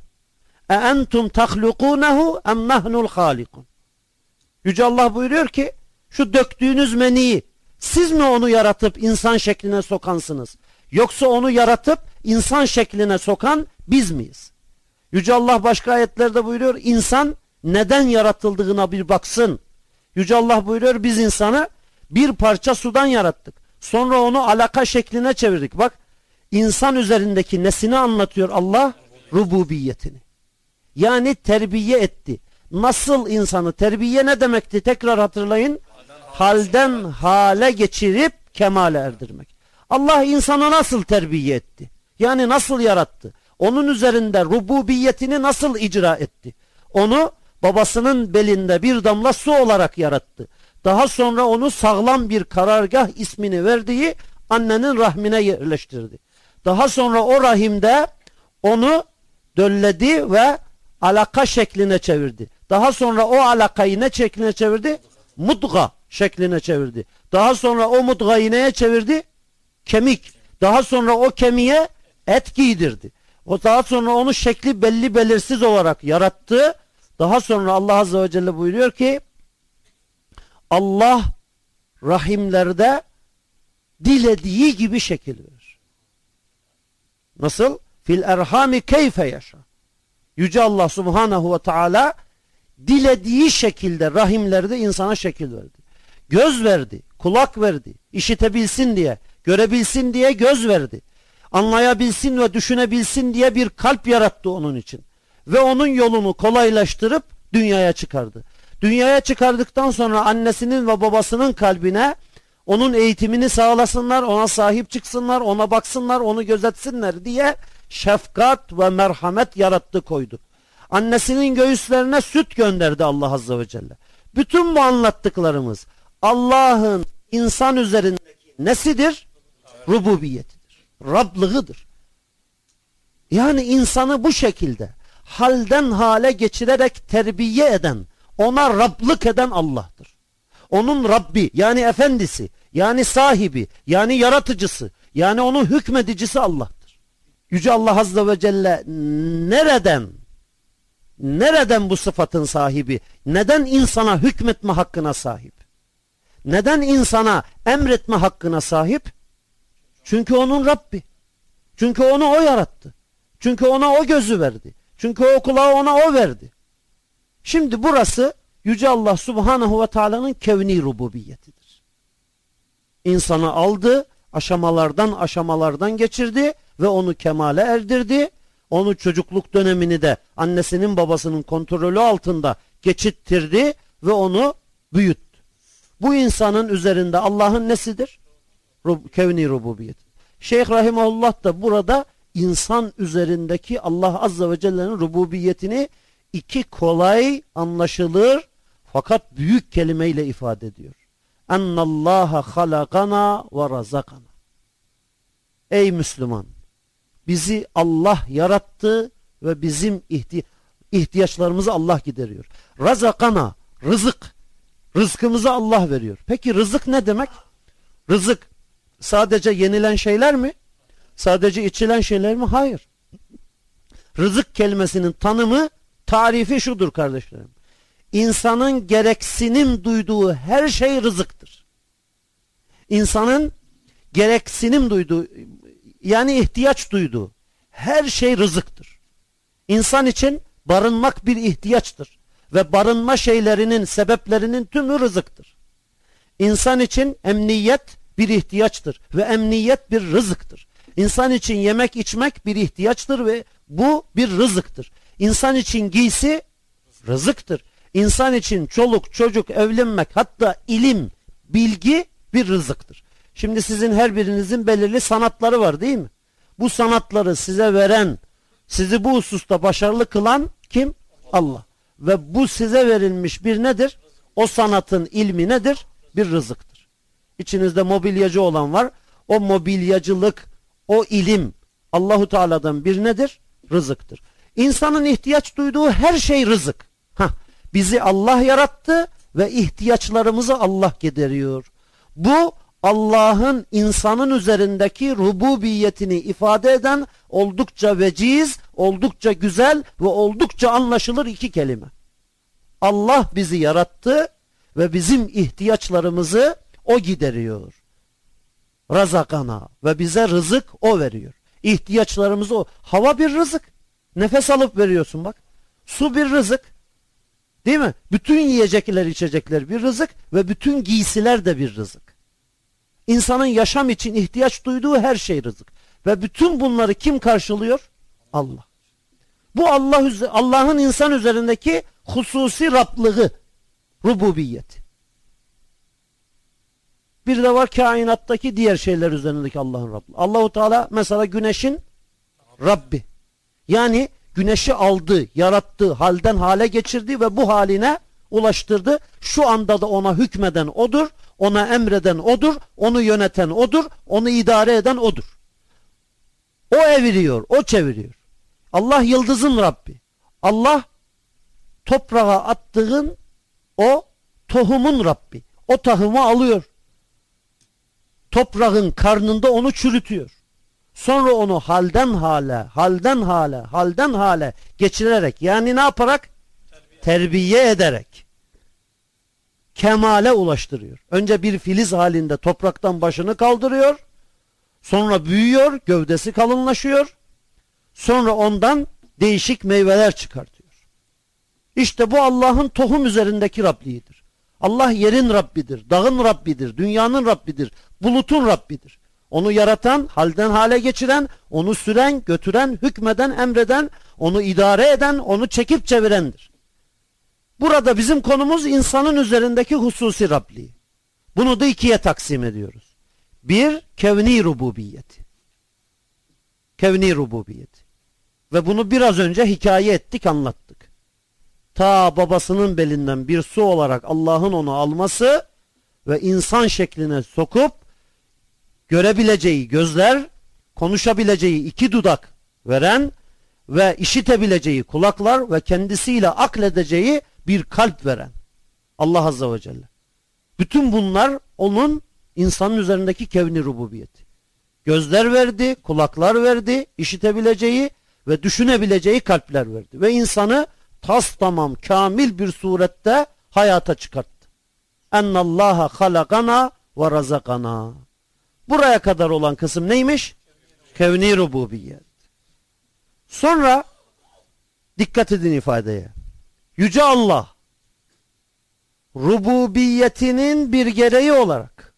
e entum tahlukunehu em nahnul halikun. Yüce Allah buyuruyor ki şu döktüğünüz meniyi siz mi onu yaratıp insan şekline sokansınız? Yoksa onu yaratıp insan şekline sokan biz miyiz? Yüce Allah başka ayetlerde buyuruyor insan neden yaratıldığına bir baksın. Yüce Allah buyuruyor biz insanı bir parça sudan yarattık. Sonra onu alaka şekline çevirdik. Bak insan üzerindeki nesini anlatıyor Allah? Rububiyetini. Yani terbiye etti. Nasıl insanı terbiye ne demekti? Tekrar hatırlayın. Halden hale geçirip kemale erdirmek. Allah insanı nasıl terbiye etti? Yani nasıl yarattı? Onun üzerinde rububiyetini nasıl icra etti? Onu babasının belinde bir damla su olarak yarattı. Daha sonra onu sağlam bir karargah ismini verdiği annenin rahmine yerleştirdi. Daha sonra o rahimde onu dölledi ve alaka şekline çevirdi. Daha sonra o alakayı ne şekline çevirdi? Mudga şekline çevirdi. Daha sonra o mudgayı neye çevirdi? Kemik. Daha sonra o kemiğe et giydirdi. O daha sonra onu şekli belli belirsiz olarak yarattı. Daha sonra Allah Azze ve Celle buyuruyor ki Allah rahimlerde dilediği gibi şekil verir. Nasıl? Fil erhami keyfe yaşa. Yüce Allah subhanahu ve teala dilediği şekilde rahimlerde insana şekil verdi. Göz verdi, kulak verdi, işitebilsin diye, görebilsin diye göz verdi. Anlayabilsin ve düşünebilsin diye bir kalp yarattı onun için. Ve onun yolunu kolaylaştırıp dünyaya çıkardı. Dünyaya çıkardıktan sonra annesinin ve babasının kalbine onun eğitimini sağlasınlar, ona sahip çıksınlar, ona baksınlar, onu gözetsinler diye şefkat ve merhamet yarattı koydu. Annesinin göğüslerine süt gönderdi Allah Azze ve Celle. Bütün bu anlattıklarımız Allah'ın insan üzerindeki nesidir? Rububiyetidir. Rablığıdır. Yani insanı bu şekilde halden hale geçirerek terbiye eden, ona Rablık eden Allah'tır. Onun Rabbi yani efendisi, yani sahibi, yani yaratıcısı, yani onun hükmedicisi Allah'tır. Yüce Allah Azze ve Celle nereden, nereden bu sıfatın sahibi, neden insana hükmetme hakkına sahip? Neden insana emretme hakkına sahip? Çünkü onun Rabbi. Çünkü onu o yarattı. Çünkü ona o gözü verdi. Çünkü o kulağı ona o verdi. Şimdi burası Yüce Allah Subhanahu ve Taala'nın kevni rububiyetidir. İnsanı aldı, aşamalardan aşamalardan geçirdi ve onu kemale erdirdi. Onu çocukluk dönemini de annesinin babasının kontrolü altında geçittirdi ve onu büyüttü. Bu insanın üzerinde Allah'ın nesidir? Rub kevni rububiyeti. Şeyh Rahimullah da burada insan üzerindeki Allah Azze ve Celle'nin rububiyetini iki kolay anlaşılır fakat büyük kelimeyle ifade ediyor. Ennallaha halakana ve razakana. Ey Müslüman! Bizi Allah yarattı ve bizim ihti ihtiyaçlarımızı Allah gideriyor. Razakana, rızık. Rızkımızı Allah veriyor. Peki rızık ne demek? Rızık sadece yenilen şeyler mi? Sadece içilen şeyler mi? Hayır. Rızık kelimesinin tanımı, tarifi şudur kardeşlerim. İnsanın gereksinim duyduğu her şey rızıktır. İnsanın gereksinim duyduğu, yani ihtiyaç duyduğu her şey rızıktır. İnsan için barınmak bir ihtiyaçtır. Ve barınma şeylerinin, sebeplerinin tümü rızıktır. İnsan için emniyet bir ihtiyaçtır ve emniyet bir rızıktır. İnsan için yemek içmek bir ihtiyaçtır ve bu bir rızıktır. İnsan için giysi rızıktır. İnsan için çoluk, çocuk, evlenmek hatta ilim, bilgi bir rızıktır. Şimdi sizin her birinizin belirli sanatları var değil mi? Bu sanatları size veren, sizi bu hususta başarılı kılan kim? Allah. Ve bu size verilmiş bir nedir? O sanatın ilmi nedir? Bir rızıktır. İçinizde mobilyacı olan var. O mobilyacılık, o ilim Allahu Teala'dan bir nedir? Rızıktır. İnsanın ihtiyaç duyduğu her şey rızık. Hah, bizi Allah yarattı ve ihtiyaçlarımızı Allah gideriyor. Bu Allah'ın insanın üzerindeki rububiyetini ifade eden oldukça veciz, oldukça güzel ve oldukça anlaşılır iki kelime. Allah bizi yarattı ve bizim ihtiyaçlarımızı o gideriyor. Razakana ve bize rızık o veriyor. İhtiyaçlarımızı o. Hava bir rızık. Nefes alıp veriyorsun bak. Su bir rızık. Değil mi? Bütün yiyecekler, içecekler bir rızık ve bütün giysiler de bir rızık. İnsanın yaşam için ihtiyaç duyduğu her şey rızık. Ve bütün bunları kim karşılıyor? Allah. Bu Allah Allah'ın insan üzerindeki hususi Rablığı, rububiyeti. Bir de var kainattaki diğer şeyler üzerindeki Allah'ın Rablığı. Allahu Teala mesela güneşin Rabbi. Yani güneşi aldı, yarattı, halden hale geçirdi ve bu haline ulaştırdı. Şu anda da ona hükmeden odur, ona emreden odur, onu yöneten odur, onu idare eden odur. O eviriyor, o çeviriyor. Allah yıldızın Rabbi. Allah toprağa attığın o tohumun Rabbi. O tohumu alıyor. Toprağın karnında onu çürütüyor. Sonra onu halden hale, halden hale, halden hale geçirerek yani ne yaparak? Terbiye, Terbiye ederek kemale ulaştırıyor. Önce bir filiz halinde topraktan başını kaldırıyor. Sonra büyüyor, gövdesi kalınlaşıyor. Sonra ondan değişik meyveler çıkartıyor. İşte bu Allah'ın tohum üzerindeki Rabliğidir. Allah yerin Rabbidir, dağın Rabbidir, dünyanın Rabbidir, bulutun Rabbidir. Onu yaratan, halden hale geçiren, onu süren, götüren, hükmeden, emreden, onu idare eden, onu çekip çevirendir. Burada bizim konumuz insanın üzerindeki hususi Rabliği. Bunu da ikiye taksim ediyoruz. Bir, kevni rububiyeti. Kevni rububiyeti. Ve bunu biraz önce hikaye ettik, anlattık. Ta babasının belinden bir su olarak Allah'ın onu alması ve insan şekline sokup görebileceği gözler, konuşabileceği iki dudak veren ve işitebileceği kulaklar ve kendisiyle akledeceği bir kalp veren Allah Azze ve Celle. Bütün bunlar onun insanın üzerindeki kevni rububiyeti. Gözler verdi, kulaklar verdi, işitebileceği ve düşünebileceği kalpler verdi. Ve insanı tas tamam kamil bir surette hayata çıkarttı. Ennallaha halakana ve razakana. Buraya kadar olan kısım neymiş? Kevni rububiyet. Sonra dikkat edin ifadeye. Yüce Allah rububiyetinin bir gereği olarak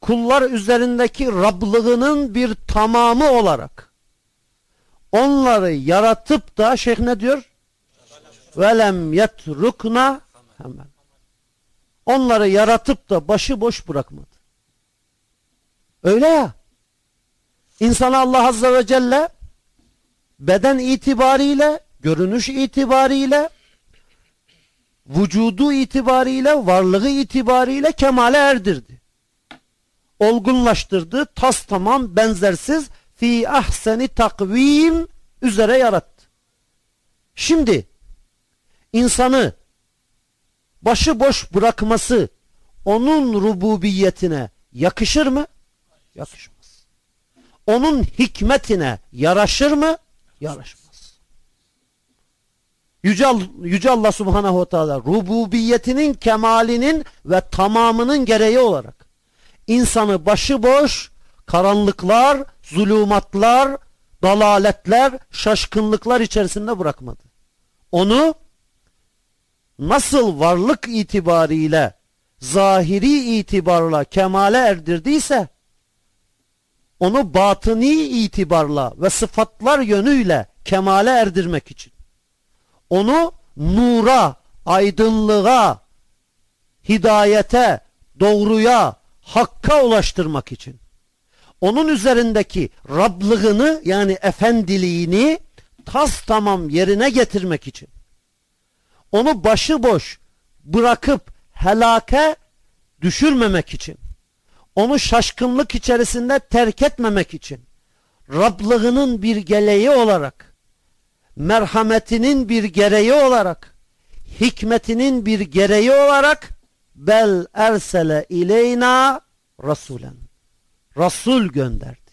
kullar üzerindeki Rablığının bir tamamı olarak onları yaratıp da şeyh ne diyor? Velem yetrukna hemen. Onları yaratıp da başıboş bırakmadı. Öyle ya. İnsana Allah Azze ve Celle beden itibariyle, görünüş itibariyle, vücudu itibariyle, varlığı itibariyle kemale erdirdi. Olgunlaştırdı, tas tamam, benzersiz, fi ahseni takvim üzere yarattı. Şimdi insanı başıboş bırakması onun rububiyetine yakışır mı? Yakışmaz. Onun hikmetine yaraşır mı? Yaraşmaz. Yüce, Yüce Allah Subhanahu ve Teala rububiyetinin kemalinin ve tamamının gereği olarak insanı başıboş karanlıklar, zulümatlar, dalaletler, şaşkınlıklar içerisinde bırakmadı. Onu nasıl varlık itibariyle zahiri itibarla kemale erdirdiyse onu batıni itibarla ve sıfatlar yönüyle kemale erdirmek için onu nura, aydınlığa, hidayete, doğruya, hakka ulaştırmak için. Onun üzerindeki Rablığını yani efendiliğini tas tamam yerine getirmek için. Onu başıboş bırakıp helake düşürmemek için. Onu şaşkınlık içerisinde terk etmemek için. Rablığının bir geleği olarak merhametinin bir gereği olarak hikmetinin bir gereği olarak bel ersele ileyna rasulen Rasul gönderdi.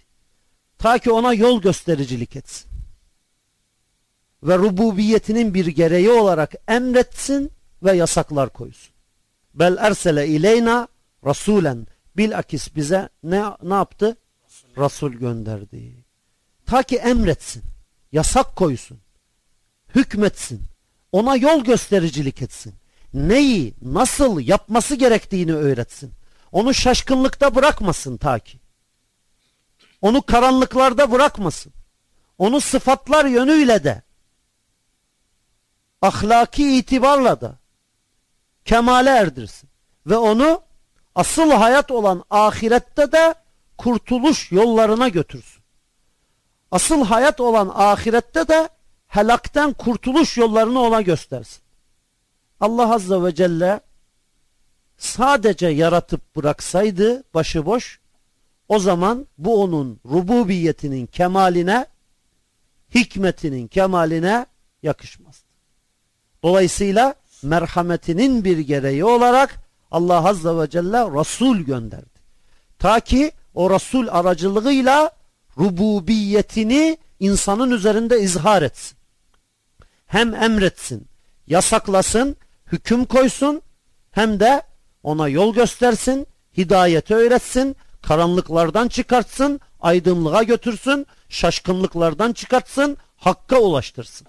Ta ki ona yol göstericilik etsin. Ve rububiyetinin bir gereği olarak emretsin ve yasaklar koysun. Bel ersele ileyna rasulen bilakis bize ne, ne yaptı? Rasul gönderdi. Ta ki emretsin, yasak koysun, hükmetsin, ona yol göstericilik etsin. Neyi, nasıl yapması gerektiğini öğretsin. Onu şaşkınlıkta bırakmasın ta ki. Onu karanlıklarda bırakmasın. Onu sıfatlar yönüyle de ahlaki itibarla da kemale erdirsin. Ve onu asıl hayat olan ahirette de kurtuluş yollarına götürsün. Asıl hayat olan ahirette de helakten kurtuluş yollarını ona göstersin. Allah Azze ve Celle sadece yaratıp bıraksaydı başıboş o zaman bu onun rububiyetinin kemaline hikmetinin kemaline yakışmazdı. Dolayısıyla merhametinin bir gereği olarak Allah Azze ve Celle Resul gönderdi. Ta ki o Resul aracılığıyla rububiyetini insanın üzerinde izhar etsin. Hem emretsin, yasaklasın, hüküm koysun hem de ona yol göstersin, hidayeti öğretsin, karanlıklardan çıkartsın, aydınlığa götürsün, şaşkınlıklardan çıkartsın, hakka ulaştırsın.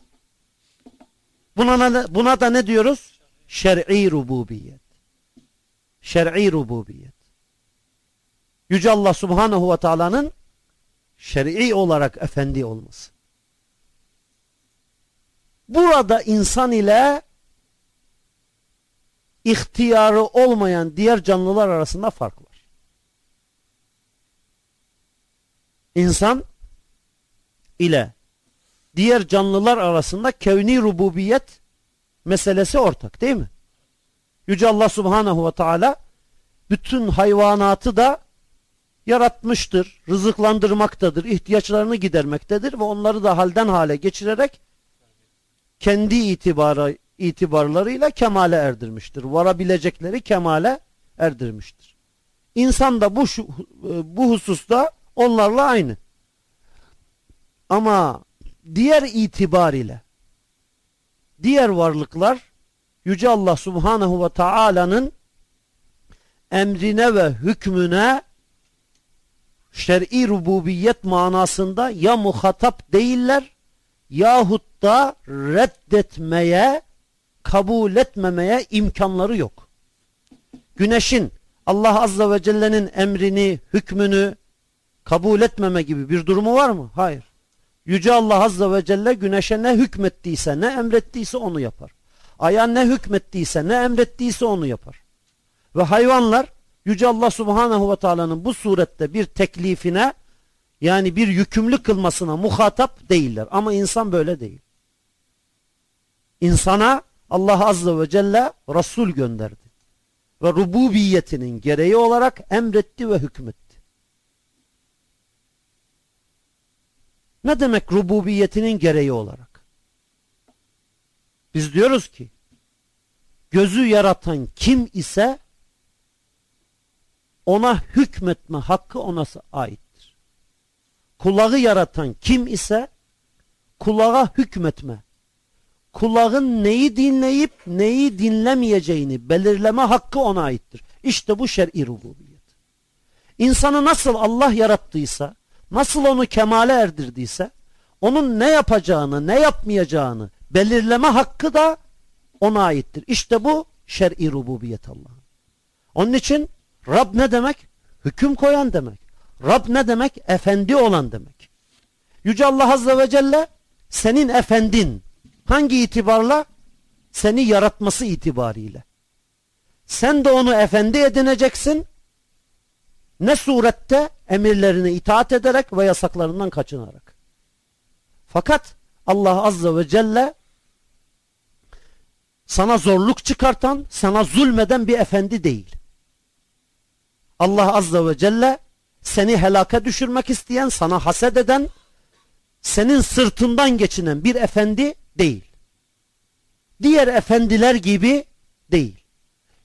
Buna, buna da ne diyoruz? Şer'i rububiyet. Şer'i rububiyet. Yüce Allah Subhanahu ve Taala'nın şer'i olarak efendi olması. Burada insan ile ihtiyarı olmayan diğer canlılar arasında fark var. İnsan ile diğer canlılar arasında kevni rububiyet meselesi ortak değil mi? Yüce Allah Subhanahu ve Teala bütün hayvanatı da yaratmıştır, rızıklandırmaktadır, ihtiyaçlarını gidermektedir ve onları da halden hale geçirerek kendi itibarı, itibarlarıyla kemale erdirmiştir. Varabilecekleri kemale erdirmiştir. İnsan da bu, bu hususta onlarla aynı. Ama diğer itibar diğer varlıklar Yüce Allah Subhanahu ve Taala'nın emrine ve hükmüne şer'i rububiyet manasında ya muhatap değiller yahut da reddetmeye, kabul etmemeye imkanları yok. Güneşin Allah Azze ve Celle'nin emrini, hükmünü kabul etmeme gibi bir durumu var mı? Hayır. Yüce Allah Azze ve Celle güneşe ne hükmettiyse, ne emrettiyse onu yapar. Aya ne hükmettiyse, ne emrettiyse onu yapar. Ve hayvanlar Yüce Allah Subhanahu ve Taala'nın bu surette bir teklifine yani bir yükümlü kılmasına muhatap değiller. Ama insan böyle değil. İnsana Allah Azze ve Celle Resul gönderdi. Ve rububiyetinin gereği olarak emretti ve hükmetti. Ne demek rububiyetinin gereği olarak? Biz diyoruz ki gözü yaratan kim ise ona hükmetme hakkı ona aittir. Kulağı yaratan kim ise kulağa hükmetme, kulağın neyi dinleyip neyi dinlemeyeceğini belirleme hakkı ona aittir. İşte bu şer'i rububiyet. İnsanı nasıl Allah yarattıysa, nasıl onu kemale erdirdiyse, onun ne yapacağını, ne yapmayacağını belirleme hakkı da ona aittir. İşte bu şer'i rububiyet Allah'ın. Onun için Rab ne demek? Hüküm koyan demek. Rab ne demek? Efendi olan demek. Yüce Allah Azze ve Celle senin efendin. Hangi itibarla? Seni yaratması itibariyle. Sen de onu efendi edineceksin. Ne surette? Emirlerine itaat ederek ve yasaklarından kaçınarak. Fakat Allah Azze ve Celle sana zorluk çıkartan, sana zulmeden bir efendi değil. Allah Azze ve Celle seni helaka düşürmek isteyen, sana haset eden, senin sırtından geçinen bir efendi değil. Diğer efendiler gibi değil.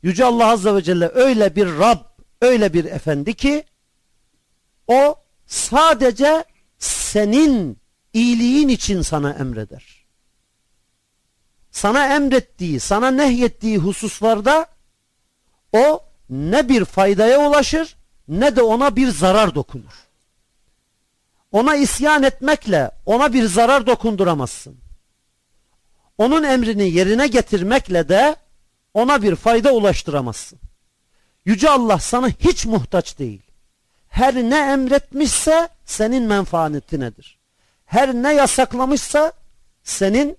Yüce Allah Azze ve Celle öyle bir Rab, öyle bir efendi ki o sadece senin iyiliğin için sana emreder. Sana emrettiği, sana nehyettiği hususlarda o ne bir faydaya ulaşır ne de ona bir zarar dokunur. Ona isyan etmekle ona bir zarar dokunduramazsın. Onun emrini yerine getirmekle de ona bir fayda ulaştıramazsın. Yüce Allah sana hiç muhtaç değil. Her ne emretmişse senin menfaatinedir. Her ne yasaklamışsa senin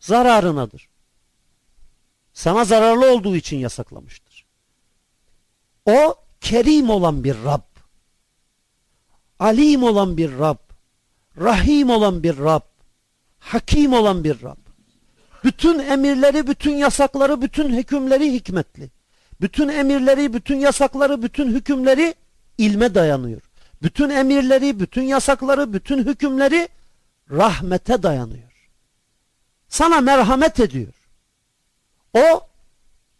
zararınadır. Sana zararlı olduğu için yasaklamıştır. O kerim olan bir Rab. Alim olan bir Rab. Rahim olan bir Rab. Hakim olan bir Rab. Bütün emirleri, bütün yasakları, bütün hükümleri hikmetli. Bütün emirleri, bütün yasakları, bütün hükümleri ilme dayanıyor. Bütün emirleri, bütün yasakları, bütün hükümleri rahmete dayanıyor. Sana merhamet ediyor. O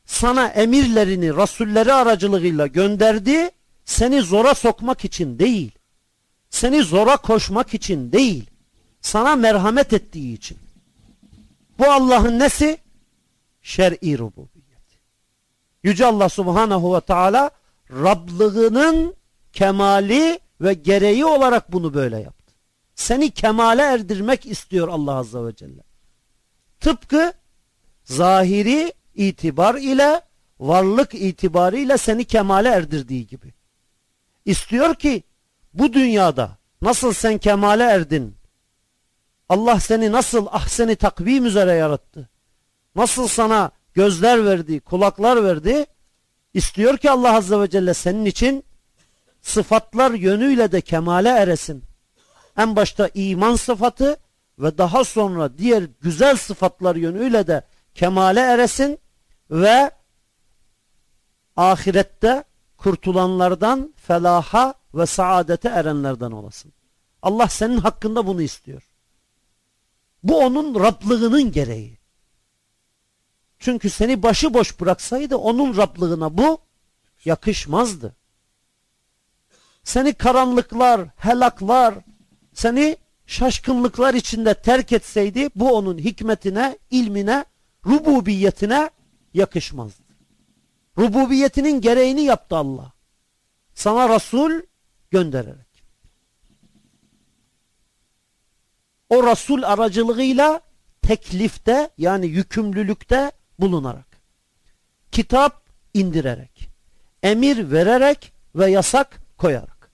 sana emirlerini rasulleri aracılığıyla gönderdi, seni zora sokmak için değil, seni zora koşmak için değil, sana merhamet ettiği için. Bu Allah'ın nesi? şer'i rububiyet. Yüce Allah subhanahu ve teala Rablığının kemali ve gereği olarak bunu böyle yaptı. Seni kemale erdirmek istiyor Allah azze ve celle. Tıpkı zahiri itibar ile varlık itibariyle seni kemale erdirdiği gibi. İstiyor ki bu dünyada nasıl sen kemale erdin? Allah seni nasıl ahseni takvim üzere yarattı? Nasıl sana gözler verdi, kulaklar verdi? İstiyor ki Allah Azze ve Celle senin için sıfatlar yönüyle de kemale eresin. En başta iman sıfatı ve daha sonra diğer güzel sıfatlar yönüyle de kemale eresin ve ahirette kurtulanlardan felaha ve saadete erenlerden olasın. Allah senin hakkında bunu istiyor. Bu onun Rablığının gereği. Çünkü seni başıboş bıraksaydı onun Rablığına bu yakışmazdı. Seni karanlıklar, helaklar, seni şaşkınlıklar içinde terk etseydi bu onun hikmetine, ilmine, rububiyetine yakışmazdı. Rububiyetinin gereğini yaptı Allah. Sana Resul göndererek. O Resul aracılığıyla teklifte yani yükümlülükte bulunarak. Kitap indirerek. Emir vererek ve yasak koyarak.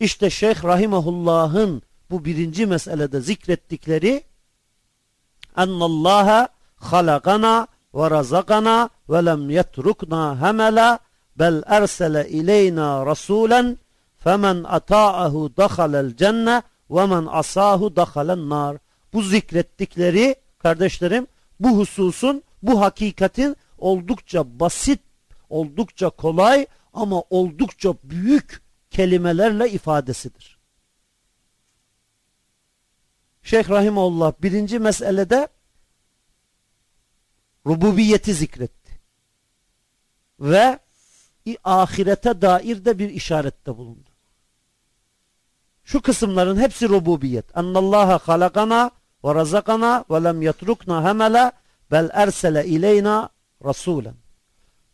İşte Şeyh Rahimahullah'ın bu birinci meselede zikrettikleri ennallaha halakana ve razakana ve lem yetrukna hemela bel ersele ileyna rasulen femen ata'ahu dakhalel cenne ve men asahu dakhalen nar. Bu zikrettikleri kardeşlerim bu hususun bu hakikatin oldukça basit, oldukça kolay ama oldukça büyük kelimelerle ifadesidir. Şeyh Rahimullah birinci meselede rububiyeti zikretti. Ve ahirete dair de bir işarette bulundu. Şu kısımların hepsi rububiyet. Ennallaha halakana ve razakana ve lem yetrukna hemela bel ersele ileyna rasulen.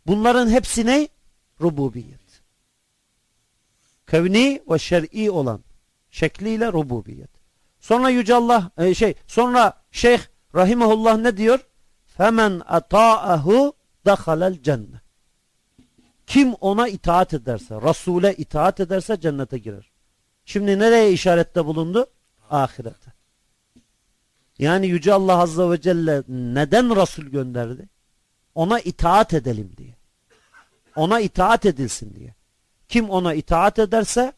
Bunların hepsi ne? Rububiyet. Kevni ve şer'i olan şekliyle rububiyet. Sonra Yüce Allah e, şey sonra Şeyh Rahimahullah ne diyor? Femen ata'ahu dakhalel cennet. Kim ona itaat ederse, Resul'e itaat ederse cennete girer. Şimdi nereye işarette bulundu? Ahirete. Yani Yüce Allah Azze ve Celle neden Resul gönderdi? Ona itaat edelim diye. Ona itaat edilsin diye. Kim ona itaat ederse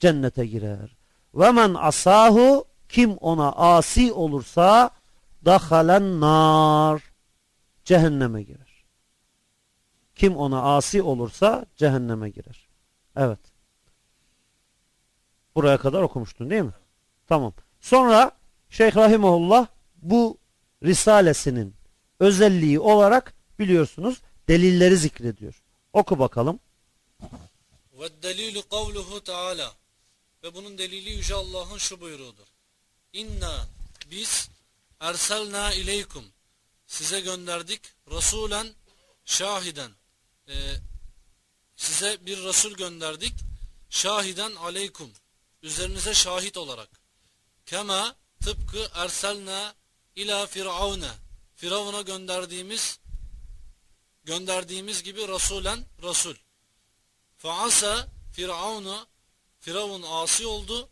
cennete girer. Ve men asahu kim ona asi olursa dahalen nar cehenneme girer. Kim ona asi olursa cehenneme girer. Evet. Buraya kadar okumuştun değil mi? Tamam. Sonra Şeyh Rahimullah bu risalesinin özelliği olarak biliyorsunuz delilleri zikrediyor. Oku bakalım. Ve delilu kavluhu Teala ve bunun delili Yüce Allah'ın şu buyruğudur. İnna biz erselna ileykum size gönderdik. Rasulen şahiden e, size bir Resul gönderdik. Şahiden aleykum. Üzerinize şahit olarak. Kema tıpkı erselna ila firavune firavuna gönderdiğimiz gönderdiğimiz gibi rasulen rasul. Faasa firavunu firavun asi oldu.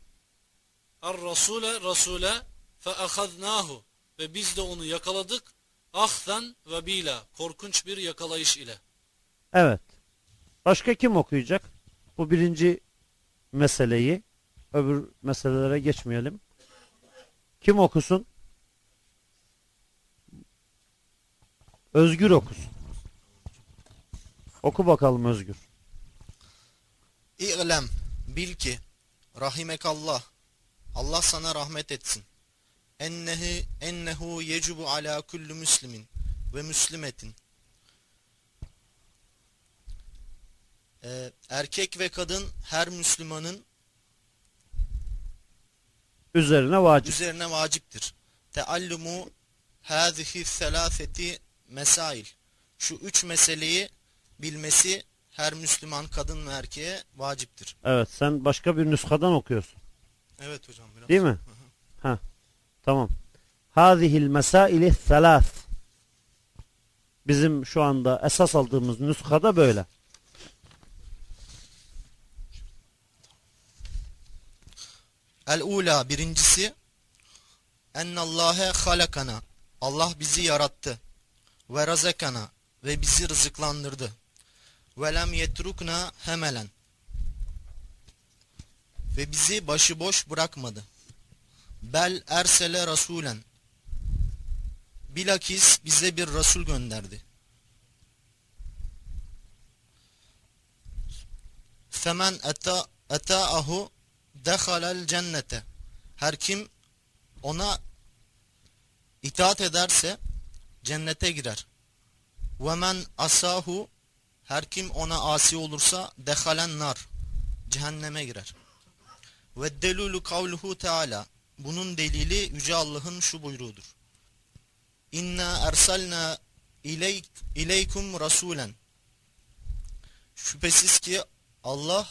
Er rasule rasule fe ve biz de onu yakaladık ahzen ve bila korkunç bir yakalayış ile Evet. Başka kim okuyacak? Bu birinci meseleyi. Öbür meselelere geçmeyelim. Kim okusun? Özgür okusun. Oku bakalım Özgür. İ'lem bil ki rahimekallah Allah sana rahmet etsin. Ennehu ennehu yecubu ala kulli muslimin ve müslimetin. Ee, erkek ve kadın her Müslümanın Üzerine vacip. üzerine vaciptir. Teallumu hâzihi selâseti mesail. Şu üç meseleyi bilmesi her Müslüman kadın ve erkeğe vaciptir. Evet sen başka bir nüskadan okuyorsun. Evet hocam biraz. Değil mi? Ha. Tamam. Hazihil mesaili thalath. Bizim şu anda esas aldığımız nüskada böyle. El-ula birincisi Ennallâhe halakana Allah bizi yarattı. Ve razekana ve bizi rızıklandırdı. Ve lem yetrukna hemelen ve bizi başıboş bırakmadı. Bel ersele rasulen bilakis bize bir rasul gönderdi. Femen eta etaahu dehalel cennete. Her kim ona itaat ederse cennete girer. Ve men asahu her kim ona asi olursa dehalen nar cehenneme girer. Ve delulu kavluhu teala bunun delili yüce Allah'ın şu buyruğudur. İnna ersalna ileyk, ileykum rasulen Şüphesiz ki Allah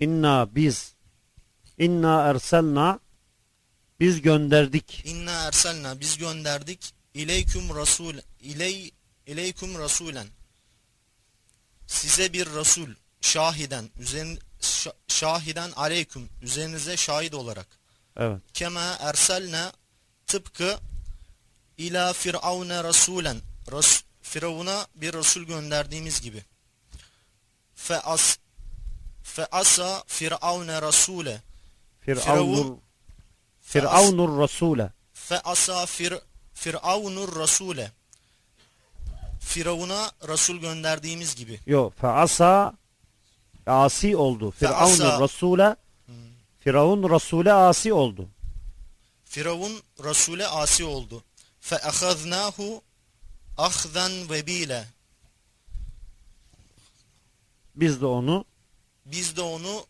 İnna biz inna erselna biz gönderdik. inna ersalna biz gönderdik ileyküm rasul iley ileyküm rasulen size bir rasul şahiden üzerin şahiden aleyküm üzerinize şahit olarak. Evet. kema erselna tıpkı ila firavune rasulen Ras, Firavun'a bir rasul gönderdiğimiz gibi. Fe as fe asa firavune rasule. Firavunur Firavun- Firavunur Rasule. fe asa fir firavunur rasule. Firavun'a rasul gönderdiğimiz gibi. Yo feasa asi oldu. Firavunur Feasa. Rasule Firavun Rasule asi oldu. Firavun Rasule asi oldu. Fe ahaznahu ahzen vebile. Biz de onu Biz de onu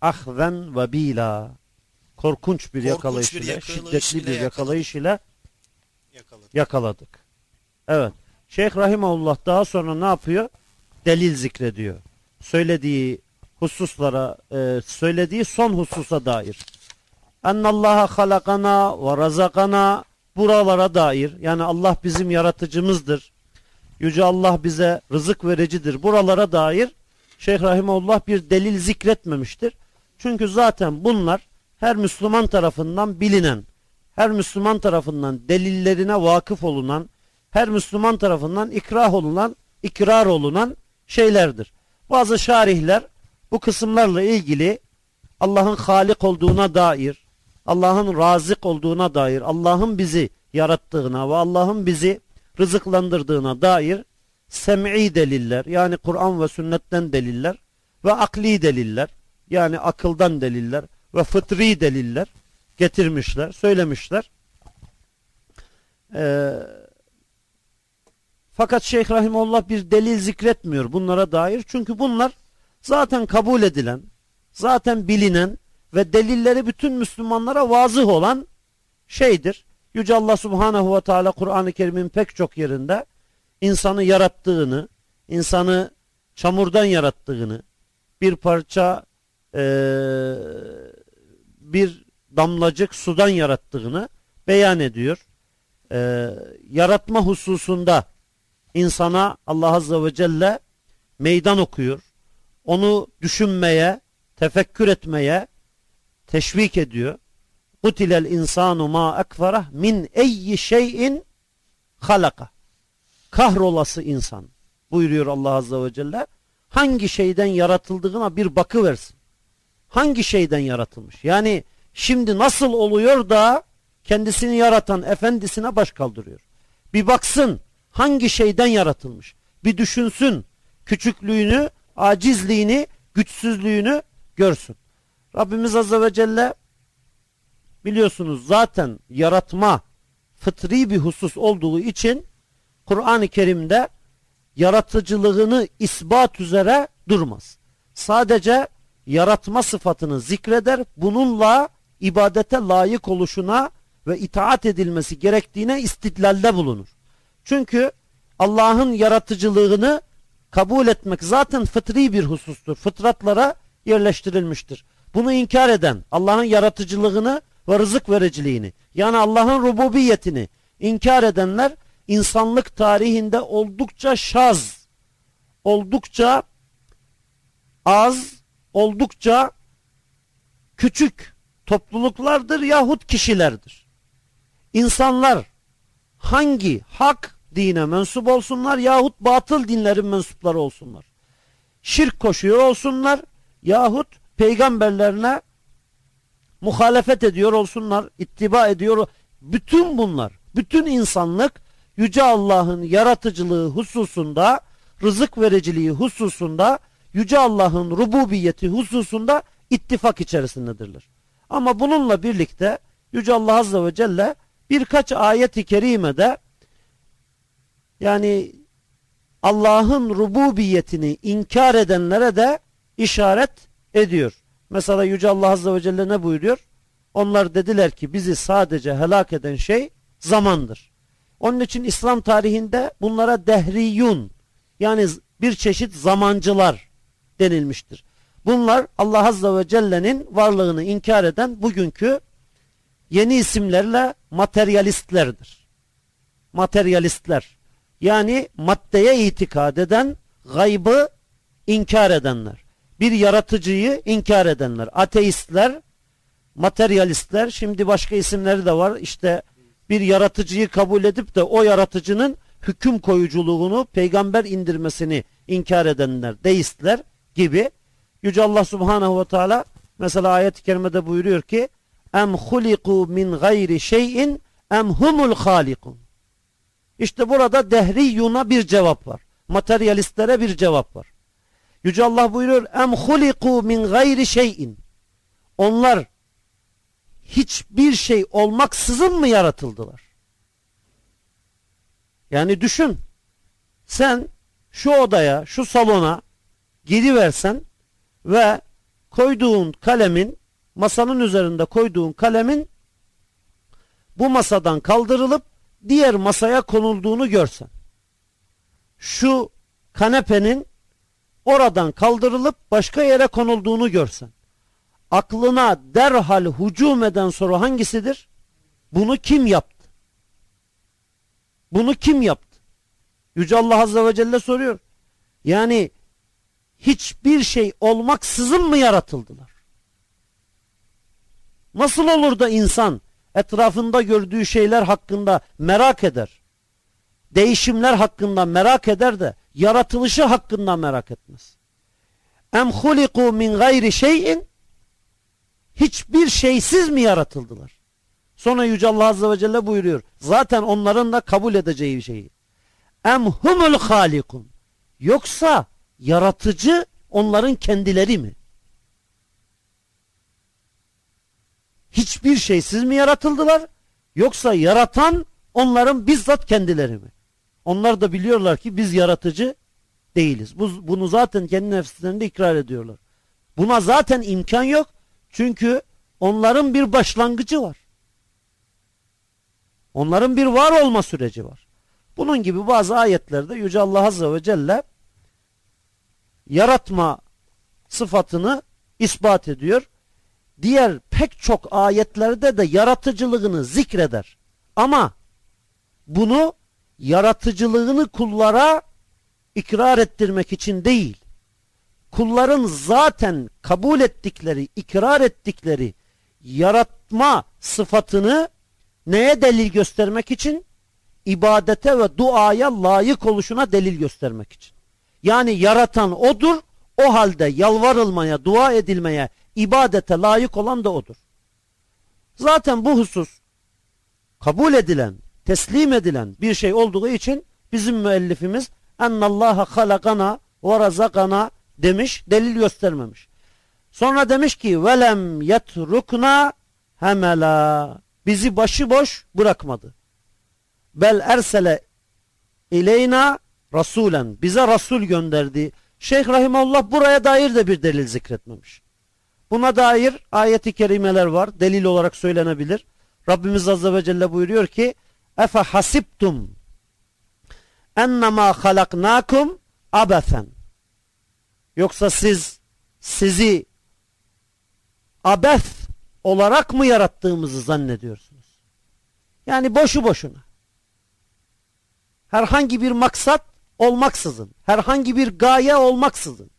ahzen ve bila korkunç bir yakalayış ile, şiddetli bir yakalayış ile yakaladık. yakaladık. Evet. Şeyh Rahimahullah daha sonra ne yapıyor? Delil zikrediyor. Söylediği hususlara, e, söylediği son hususa dair. Ennallaha halakana ve razakana buralara dair. Yani Allah bizim yaratıcımızdır. Yüce Allah bize rızık vericidir. Buralara dair Şeyh Rahimahullah bir delil zikretmemiştir. Çünkü zaten bunlar her Müslüman tarafından bilinen, her Müslüman tarafından delillerine vakıf olunan, her Müslüman tarafından ikrah olunan, ikrar olunan şeylerdir. Bazı şarihler bu kısımlarla ilgili Allah'ın halik olduğuna dair, Allah'ın razık olduğuna dair, Allah'ın bizi yarattığına ve Allah'ın bizi rızıklandırdığına dair sem'i deliller yani Kur'an ve sünnetten deliller ve akli deliller yani akıldan deliller ve fıtri deliller getirmişler, söylemişler. Ee, fakat Şeyh Rahimullah bir delil zikretmiyor bunlara dair. Çünkü bunlar zaten kabul edilen, zaten bilinen ve delilleri bütün Müslümanlara vazıh olan şeydir. Yüce Allah Subhanahu ve Teala Kur'an-ı Kerim'in pek çok yerinde insanı yarattığını, insanı çamurdan yarattığını, bir parça eee, bir damlacık sudan yarattığını beyan ediyor. Eee, yaratma hususunda insana Allah Azze ve Celle meydan okuyor. Onu düşünmeye, tefekkür etmeye teşvik ediyor. Kutilel insanu ma ekferah min eyyi şeyin halaka. Kahrolası insan buyuruyor Allah Azze ve Celle. Hangi şeyden yaratıldığına bir bakı versin. Hangi şeyden yaratılmış? Yani şimdi nasıl oluyor da kendisini yaratan efendisine baş kaldırıyor. Bir baksın hangi şeyden yaratılmış. Bir düşünsün küçüklüğünü, acizliğini, güçsüzlüğünü görsün. Rabbimiz Azze ve Celle biliyorsunuz zaten yaratma fıtri bir husus olduğu için Kur'an-ı Kerim'de yaratıcılığını ispat üzere durmaz. Sadece yaratma sıfatını zikreder. Bununla ibadete layık oluşuna ve itaat edilmesi gerektiğine istidlalde bulunur. Çünkü Allah'ın yaratıcılığını kabul etmek zaten fıtri bir husustur. Fıtratlara yerleştirilmiştir. Bunu inkar eden Allah'ın yaratıcılığını ve rızık vericiliğini yani Allah'ın rububiyetini inkar edenler insanlık tarihinde oldukça şaz, oldukça az, oldukça küçük topluluklardır yahut kişilerdir. İnsanlar hangi hak dine mensup olsunlar yahut batıl dinlerin mensupları olsunlar. Şirk koşuyor olsunlar yahut peygamberlerine muhalefet ediyor olsunlar, ittiba ediyor. Bütün bunlar, bütün insanlık Yüce Allah'ın yaratıcılığı hususunda, rızık vericiliği hususunda, Yüce Allah'ın rububiyeti hususunda ittifak içerisindedirler. Ama bununla birlikte Yüce Allah Azze ve Celle birkaç ayet-i kerimede yani Allah'ın rububiyetini inkar edenlere de işaret ediyor. Mesela Yüce Allah Azze ve Celle ne buyuruyor? Onlar dediler ki bizi sadece helak eden şey zamandır. Onun için İslam tarihinde bunlara dehriyun yani bir çeşit zamancılar denilmiştir. Bunlar Allah Azze ve Celle'nin varlığını inkar eden bugünkü yeni isimlerle materyalistlerdir. Materyalistler. Yani maddeye itikad eden, gaybı inkar edenler. Bir yaratıcıyı inkar edenler. Ateistler, materyalistler, şimdi başka isimleri de var. İşte bir yaratıcıyı kabul edip de o yaratıcının hüküm koyuculuğunu, peygamber indirmesini inkar edenler, deistler gibi Yüce Allah Subhanahu ve Teala mesela ayet-i kerimede buyuruyor ki em huliku min gayri şeyin em humul halikun. İşte burada dehriyuna bir cevap var. Materyalistlere bir cevap var. Yüce Allah buyuruyor em huliku min gayri şeyin. Onlar hiçbir şey olmaksızın mı yaratıldılar? Yani düşün. Sen şu odaya, şu salona giriversen ve koyduğun kalemin masanın üzerinde koyduğun kalemin bu masadan kaldırılıp diğer masaya konulduğunu görsen şu kanepenin oradan kaldırılıp başka yere konulduğunu görsen aklına derhal hücum eden soru hangisidir? Bunu kim yaptı? Bunu kim yaptı? Yüce Allah Azze ve Celle soruyor. Yani hiçbir şey olmaksızın mı yaratıldılar? Nasıl olur da insan etrafında gördüğü şeyler hakkında merak eder? Değişimler hakkında merak eder de yaratılışı hakkında merak etmez. Em huliku min gayri şeyin hiçbir şeysiz mi yaratıldılar? Sonra Yüce Allah Azze ve Celle buyuruyor. Zaten onların da kabul edeceği şeyi. Em humul halikun. Yoksa yaratıcı onların kendileri mi? Hiçbir şeysiz mi yaratıldılar? Yoksa yaratan onların bizzat kendileri mi? Onlar da biliyorlar ki biz yaratıcı değiliz. Bu, bunu zaten kendi nefislerinde ikrar ediyorlar. Buna zaten imkan yok. Çünkü onların bir başlangıcı var. Onların bir var olma süreci var. Bunun gibi bazı ayetlerde Yüce Allah Azze ve Celle yaratma sıfatını ispat ediyor. Diğer pek çok ayetlerde de yaratıcılığını zikreder. Ama bunu yaratıcılığını kullara ikrar ettirmek için değil, kulların zaten kabul ettikleri, ikrar ettikleri yaratma sıfatını neye delil göstermek için? İbadete ve duaya layık oluşuna delil göstermek için. Yani yaratan odur, o halde yalvarılmaya, dua edilmeye, ibadete layık olan da odur. Zaten bu husus kabul edilen, teslim edilen bir şey olduğu için bizim müellifimiz ennallaha halakana ve razakana demiş, delil göstermemiş. Sonra demiş ki velem yetrukna hemela bizi başıboş bırakmadı. Bel ersele ileyna rasulen bize rasul gönderdi. Şeyh Rahimullah buraya dair de bir delil zikretmemiş. Buna dair ayeti kerimeler var. Delil olarak söylenebilir. Rabbimiz Azze ve Celle buyuruyor ki Efe hasiptum ennema halaknakum abethen Yoksa siz sizi abeth olarak mı yarattığımızı zannediyorsunuz? Yani boşu boşuna. Herhangi bir maksat olmaksızın, herhangi bir gaye olmaksızın.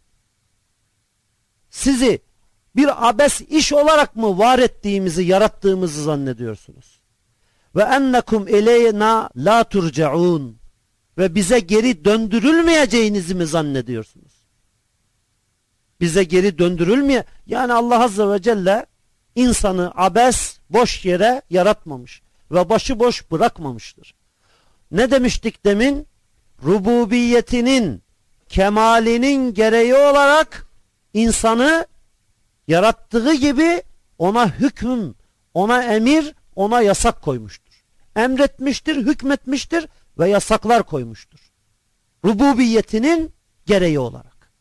Sizi bir abes iş olarak mı var ettiğimizi, yarattığımızı zannediyorsunuz? Ve ennekum eleyna la turcaun ve bize geri döndürülmeyeceğinizi mi zannediyorsunuz? Bize geri döndürülmeye yani Allah Azze ve Celle insanı abes boş yere yaratmamış ve başı boş bırakmamıştır. Ne demiştik demin? Rububiyetinin kemalinin gereği olarak insanı yarattığı gibi ona hüküm, ona emir, ona yasak koymuştur. Emretmiştir, hükmetmiştir ve yasaklar koymuştur. Rububiyetinin gereği olarak.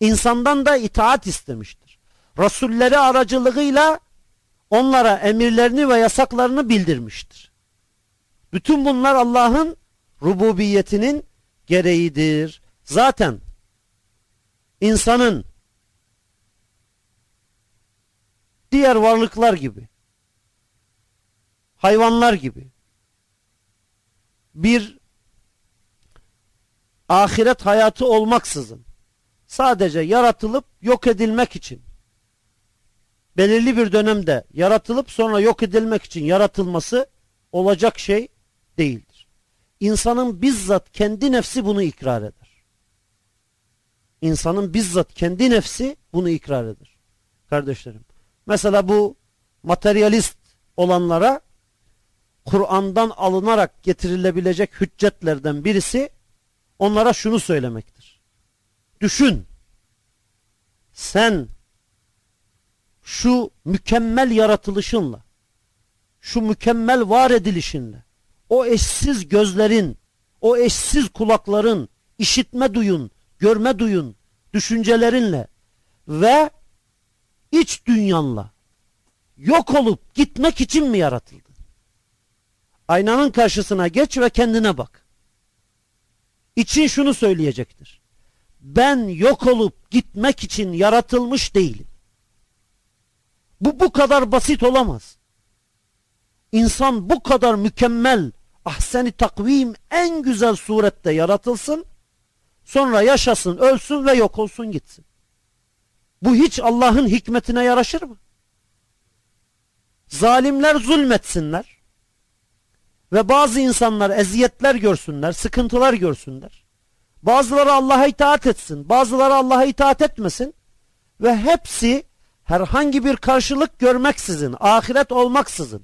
İnsandan da itaat istemiştir. Rasulleri aracılığıyla onlara emirlerini ve yasaklarını bildirmiştir. Bütün bunlar Allah'ın rububiyetinin gereğidir. Zaten insanın diğer varlıklar gibi hayvanlar gibi bir ahiret hayatı olmaksızın sadece yaratılıp yok edilmek için belirli bir dönemde yaratılıp sonra yok edilmek için yaratılması olacak şey değildir. İnsanın bizzat kendi nefsi bunu ikrar eder. İnsanın bizzat kendi nefsi bunu ikrar eder. Kardeşlerim. Mesela bu materyalist olanlara Kur'an'dan alınarak getirilebilecek hüccetlerden birisi onlara şunu söylemektir. Düşün. Sen şu mükemmel yaratılışınla, şu mükemmel var edilişinle, o eşsiz gözlerin, o eşsiz kulakların, işitme duyun, görme duyun, düşüncelerinle ve iç dünyanla yok olup gitmek için mi yaratıldın? Aynanın karşısına geç ve kendine bak. İçin şunu söyleyecektir. Ben yok olup gitmek için yaratılmış değilim. Bu bu kadar basit olamaz. İnsan bu kadar mükemmel, ahseni takvim en güzel surette yaratılsın, sonra yaşasın, ölsün ve yok olsun gitsin. Bu hiç Allah'ın hikmetine yaraşır mı? Zalimler zulmetsinler ve bazı insanlar eziyetler görsünler, sıkıntılar görsünler. Bazıları Allah'a itaat etsin, bazıları Allah'a itaat etmesin ve hepsi herhangi bir karşılık görmeksizin, ahiret olmaksızın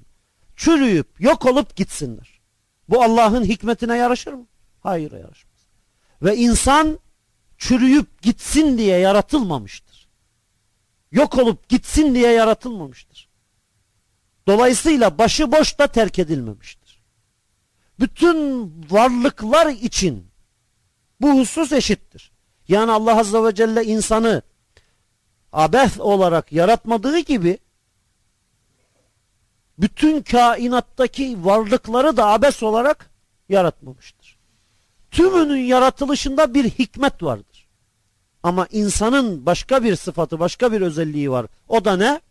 çürüyüp yok olup gitsinler. Bu Allah'ın hikmetine yaraşır mı? Hayır yaraşmaz. Ve insan çürüyüp gitsin diye yaratılmamıştır. Yok olup gitsin diye yaratılmamıştır. Dolayısıyla başıboş da terk edilmemiştir. Bütün varlıklar için bu husus eşittir. Yani Allah Azze ve Celle insanı abeth olarak yaratmadığı gibi bütün kainattaki varlıkları da abes olarak yaratmamıştır. Tümünün yaratılışında bir hikmet vardır. Ama insanın başka bir sıfatı, başka bir özelliği var. O da ne?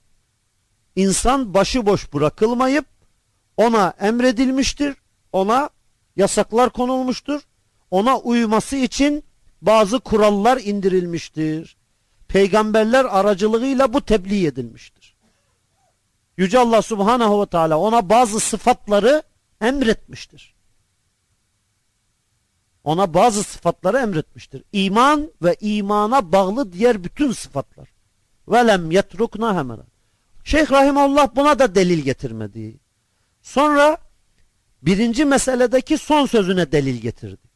İnsan başıboş bırakılmayıp ona emredilmiştir, ona yasaklar konulmuştur, ona uyması için bazı kurallar indirilmiştir. Peygamberler aracılığıyla bu tebliğ edilmiştir. Yüce Allah Subhanahu ve Teala ona bazı sıfatları emretmiştir ona bazı sıfatları emretmiştir. İman ve imana bağlı diğer bütün sıfatlar. Ve lem yetrukna hemelen. Şeyh Rahimullah buna da delil getirmedi. Sonra birinci meseledeki son sözüne delil getirdi.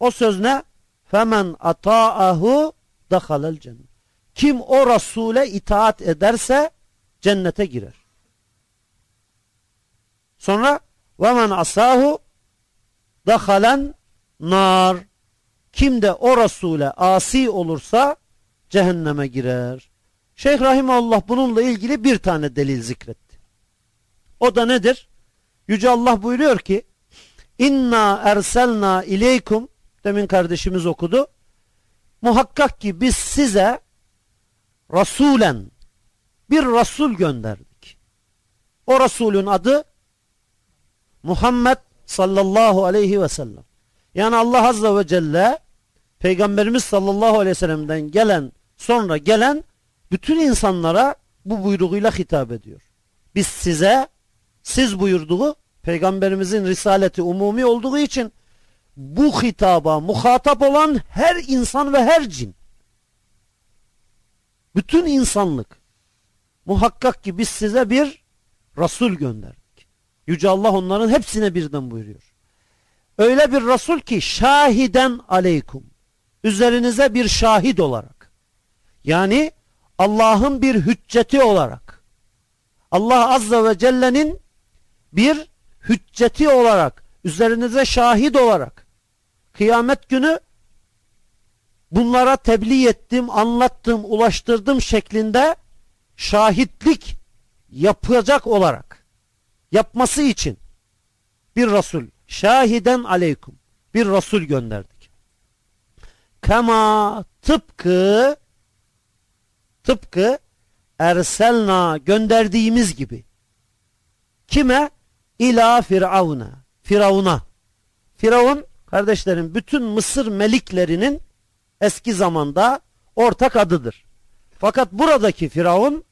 O söz ne? Femen ata'ahu dahalel cennet. Kim o Resul'e itaat ederse cennete girer. Sonra ve men asahu dahalen nar. Kim de o Resul'e asi olursa cehenneme girer. Şeyh Rahimullah bununla ilgili bir tane delil zikretti. O da nedir? Yüce Allah buyuruyor ki İnna erselna ileykum demin kardeşimiz okudu. Muhakkak ki biz size rasulen bir rasul gönderdik. O rasulün adı Muhammed sallallahu aleyhi ve sellem. Yani Allah azze ve celle Peygamberimiz sallallahu aleyhi ve sellem'den gelen sonra gelen bütün insanlara bu buyruğuyla hitap ediyor. Biz size siz buyurduğu Peygamberimizin risaleti umumi olduğu için bu hitaba muhatap olan her insan ve her cin. Bütün insanlık. Muhakkak ki biz size bir Resul gönderdik. Yüce Allah onların hepsine birden buyuruyor. Öyle bir Resul ki şahiden aleykum. Üzerinize bir şahit olarak. Yani Allah'ın bir hücceti olarak. Allah Azze ve Celle'nin bir hücceti olarak, üzerinize şahit olarak kıyamet günü bunlara tebliğ ettim, anlattım, ulaştırdım şeklinde şahitlik yapacak olarak yapması için bir Resul şahiden aleykum bir Resul gönderdik. Kema tıpkı tıpkı erselna gönderdiğimiz gibi kime? İla firavuna Firavuna Firavun kardeşlerim bütün Mısır meliklerinin eski zamanda ortak adıdır. Fakat buradaki Firavun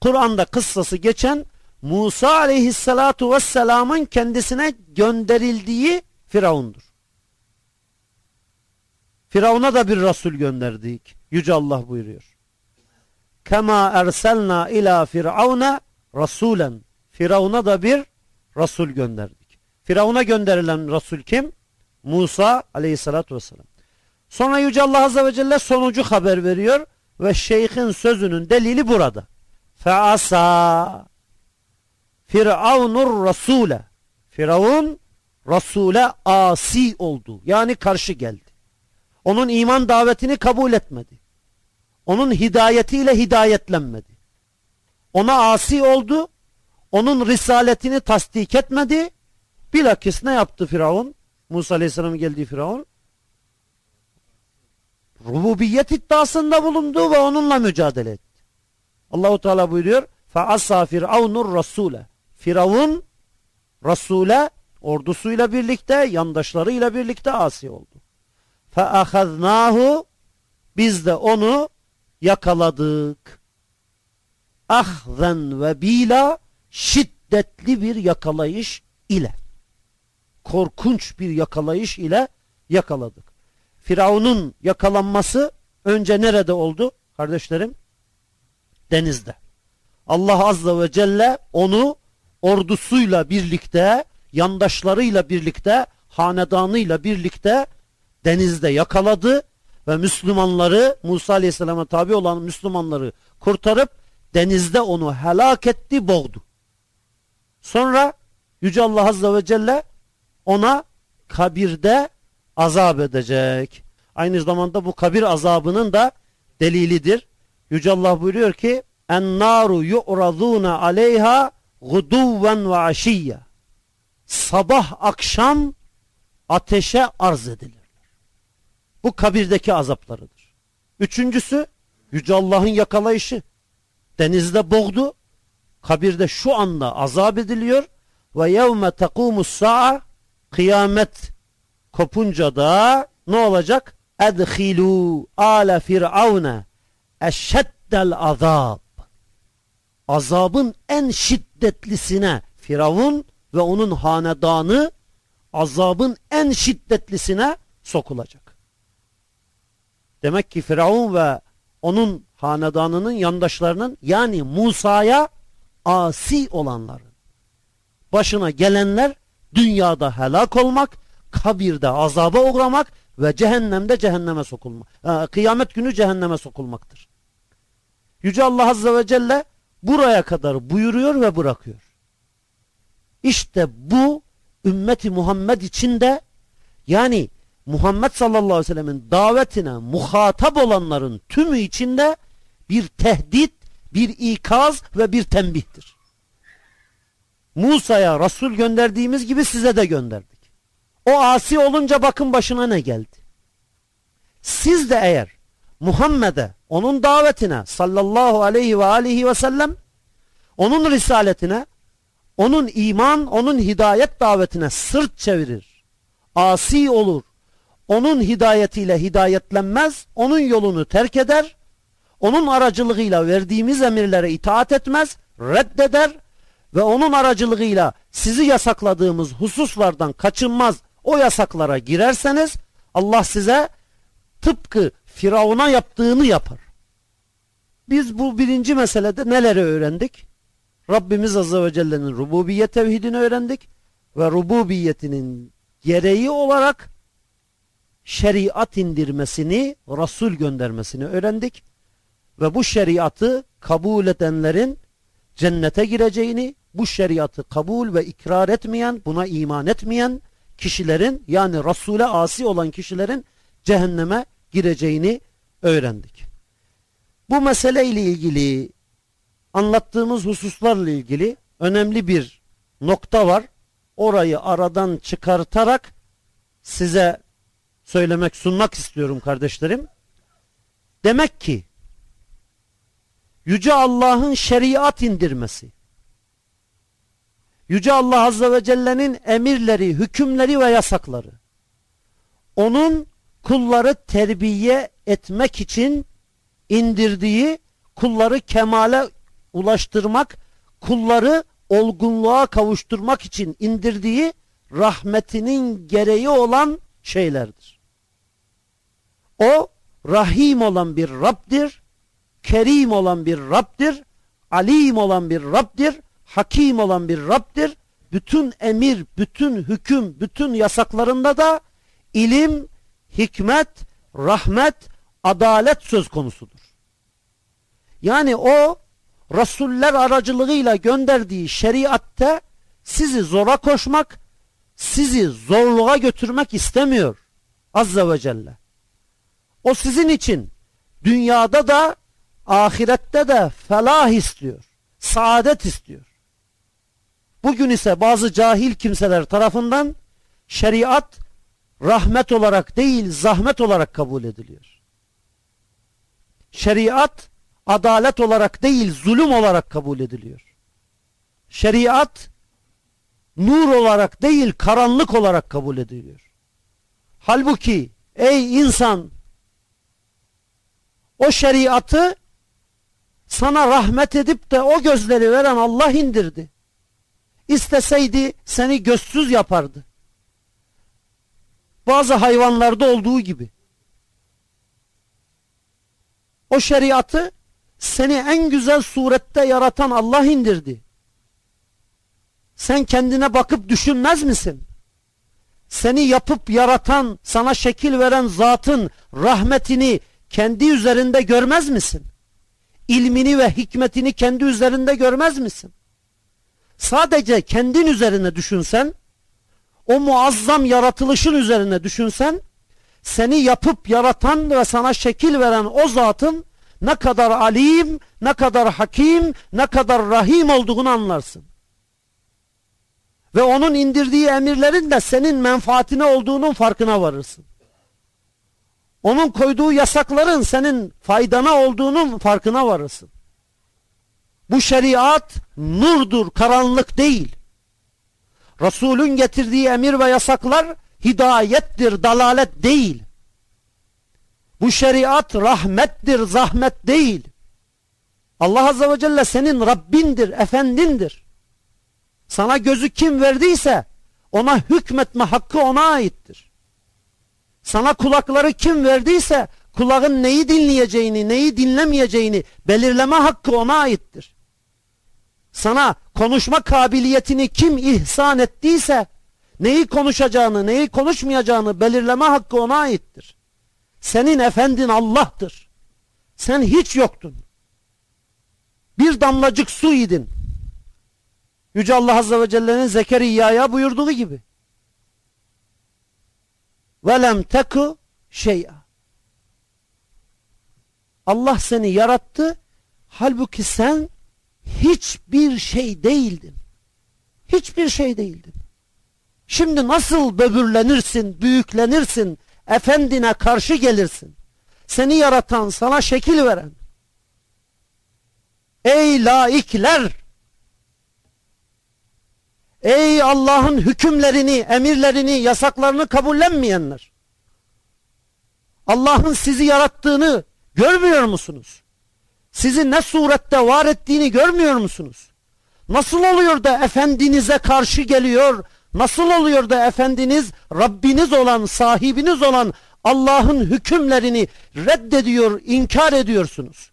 Kur'an'da kıssası geçen Musa aleyhissalatu vesselamın kendisine gönderildiği Firavundur. Firavun'a da bir Resul gönderdik. Yüce Allah buyuruyor. Kema erselna ila firavuna rasulen. Firavun'a da bir Resul gönderdik. Firavun'a gönderilen Resul kim? Musa aleyhissalatu vesselam. Sonra Yüce Allah Azze ve Celle sonucu haber veriyor ve şeyhin sözünün delili burada. Feasa Firavunur Rasule Firavun Rasule asi oldu. Yani karşı geldi. Onun iman davetini kabul etmedi. Onun hidayetiyle hidayetlenmedi. Ona asi oldu. Onun risaletini tasdik etmedi. Bilakis ne yaptı Firavun? Musa Aleyhisselam'ın geldiği Firavun rububiyet iddiasında bulundu ve onunla mücadele etti. Allahu Teala buyuruyor: "Fa firavunur rasule." Firavun Rasule ordusuyla birlikte, yandaşlarıyla birlikte asi oldu. Ahaznahu biz de onu yakaladık. Ahzen ve bila şiddetli bir yakalayış ile korkunç bir yakalayış ile yakaladık. Firavun'un yakalanması önce nerede oldu kardeşlerim? Denizde. Allah Azze ve Celle onu ordusuyla birlikte, yandaşlarıyla birlikte, hanedanıyla birlikte denizde yakaladı ve Müslümanları, Musa Aleyhisselam'a tabi olan Müslümanları kurtarıp denizde onu helak etti, boğdu. Sonra Yüce Allah Azze ve Celle ona kabirde azap edecek. Aynı zamanda bu kabir azabının da delilidir. Yüce Allah buyuruyor ki en naru yu'raduna aleyha guduven ve aşiyya sabah akşam ateşe arz edilir. Bu kabirdeki azaplarıdır. Üçüncüsü Yüce Allah'ın yakalayışı. Denizde boğdu. Kabirde şu anda azap ediliyor. Ve yevme tekumus sa'a kıyamet kopunca da ne olacak? Edhilu ala firavne eşeddel azab. Azabın en şiddetlisine Firavun ve onun hanedanı azabın en şiddetlisine sokulacak. Demek ki Firavun ve onun hanedanının yandaşlarının yani Musa'ya asi olanların başına gelenler dünyada helak olmak kabirde azaba uğramak ve cehennemde cehenneme sokulmak. E, kıyamet günü cehenneme sokulmaktır. Yüce Allah Azze ve Celle buraya kadar buyuruyor ve bırakıyor. İşte bu ümmeti Muhammed içinde yani Muhammed sallallahu aleyhi ve sellemin davetine muhatap olanların tümü içinde bir tehdit, bir ikaz ve bir tembihtir. Musa'ya Resul gönderdiğimiz gibi size de gönderdik. O asi olunca bakın başına ne geldi. Siz de eğer Muhammed'e, onun davetine sallallahu aleyhi ve aleyhi ve sellem, onun risaletine, onun iman, onun hidayet davetine sırt çevirir, asi olur, onun hidayetiyle hidayetlenmez, onun yolunu terk eder, onun aracılığıyla verdiğimiz emirlere itaat etmez, reddeder ve onun aracılığıyla sizi yasakladığımız hususlardan kaçınmaz, o yasaklara girerseniz Allah size tıpkı Firavun'a yaptığını yapar. Biz bu birinci meselede neleri öğrendik? Rabbimiz Azze ve Celle'nin rububiyet tevhidini öğrendik ve rububiyetinin gereği olarak şeriat indirmesini, Resul göndermesini öğrendik. Ve bu şeriatı kabul edenlerin cennete gireceğini, bu şeriatı kabul ve ikrar etmeyen, buna iman etmeyen kişilerin yani Resul'e asi olan kişilerin cehenneme gireceğini öğrendik. Bu mesele ile ilgili anlattığımız hususlarla ilgili önemli bir nokta var. Orayı aradan çıkartarak size söylemek, sunmak istiyorum kardeşlerim. Demek ki Yüce Allah'ın şeriat indirmesi, Yüce Allah Azze ve Celle'nin emirleri, hükümleri ve yasakları, onun kulları terbiye etmek için indirdiği, kulları kemale ulaştırmak, kulları olgunluğa kavuşturmak için indirdiği rahmetinin gereği olan şeylerdir. O rahim olan bir Rab'dir, kerim olan bir Rab'dir, alim olan bir Rab'dir, hakim olan bir Rab'dir. Bütün emir, bütün hüküm, bütün yasaklarında da ilim, hikmet, rahmet, adalet söz konusudur. Yani o Resuller aracılığıyla gönderdiği şeriatte sizi zora koşmak, sizi zorluğa götürmek istemiyor. Azze ve Celle. O sizin için dünyada da ahirette de felah istiyor. Saadet istiyor. Bugün ise bazı cahil kimseler tarafından şeriat rahmet olarak değil zahmet olarak kabul ediliyor. Şeriat adalet olarak değil zulüm olarak kabul ediliyor. Şeriat nur olarak değil karanlık olarak kabul ediliyor. Halbuki ey insan o şeriatı sana rahmet edip de o gözleri veren Allah indirdi. İsteseydi seni gözsüz yapardı. Bazı hayvanlarda olduğu gibi. O şeriatı seni en güzel surette yaratan Allah indirdi. Sen kendine bakıp düşünmez misin? Seni yapıp yaratan, sana şekil veren zatın rahmetini kendi üzerinde görmez misin? İlmini ve hikmetini kendi üzerinde görmez misin? Sadece kendin üzerine düşünsen, o muazzam yaratılışın üzerine düşünsen, seni yapıp yaratan ve sana şekil veren o zatın ne kadar alim, ne kadar hakim, ne kadar rahim olduğunu anlarsın. Ve onun indirdiği emirlerin de senin menfaatine olduğunun farkına varırsın. Onun koyduğu yasakların senin faydana olduğunun farkına varırsın. Bu şeriat nurdur, karanlık değil. Resulün getirdiği emir ve yasaklar hidayettir, dalalet değil. Bu şeriat rahmettir, zahmet değil. Allah Azze ve Celle senin Rabbindir, efendindir. Sana gözü kim verdiyse ona hükmetme hakkı ona aittir. Sana kulakları kim verdiyse kulağın neyi dinleyeceğini, neyi dinlemeyeceğini belirleme hakkı ona aittir. Sana konuşma kabiliyetini kim ihsan ettiyse neyi konuşacağını, neyi konuşmayacağını belirleme hakkı ona aittir. Senin efendin Allah'tır. Sen hiç yoktun. Bir damlacık su idin. Yüce Allah Azze ve Celle'nin Zekeriya'ya buyurduğu gibi. Velem teku şey'a. Allah seni yarattı. Halbuki sen hiçbir şey değildin. Hiçbir şey değildin. Şimdi nasıl böbürlenirsin, büyüklenirsin, efendine karşı gelirsin. Seni yaratan, sana şekil veren. Ey laikler! Ey Allah'ın hükümlerini, emirlerini, yasaklarını kabullenmeyenler! Allah'ın sizi yarattığını görmüyor musunuz? Sizi ne surette var ettiğini görmüyor musunuz? Nasıl oluyor da efendinize karşı geliyor? Nasıl oluyor da efendiniz Rabbiniz olan, sahibiniz olan Allah'ın hükümlerini reddediyor, inkar ediyorsunuz?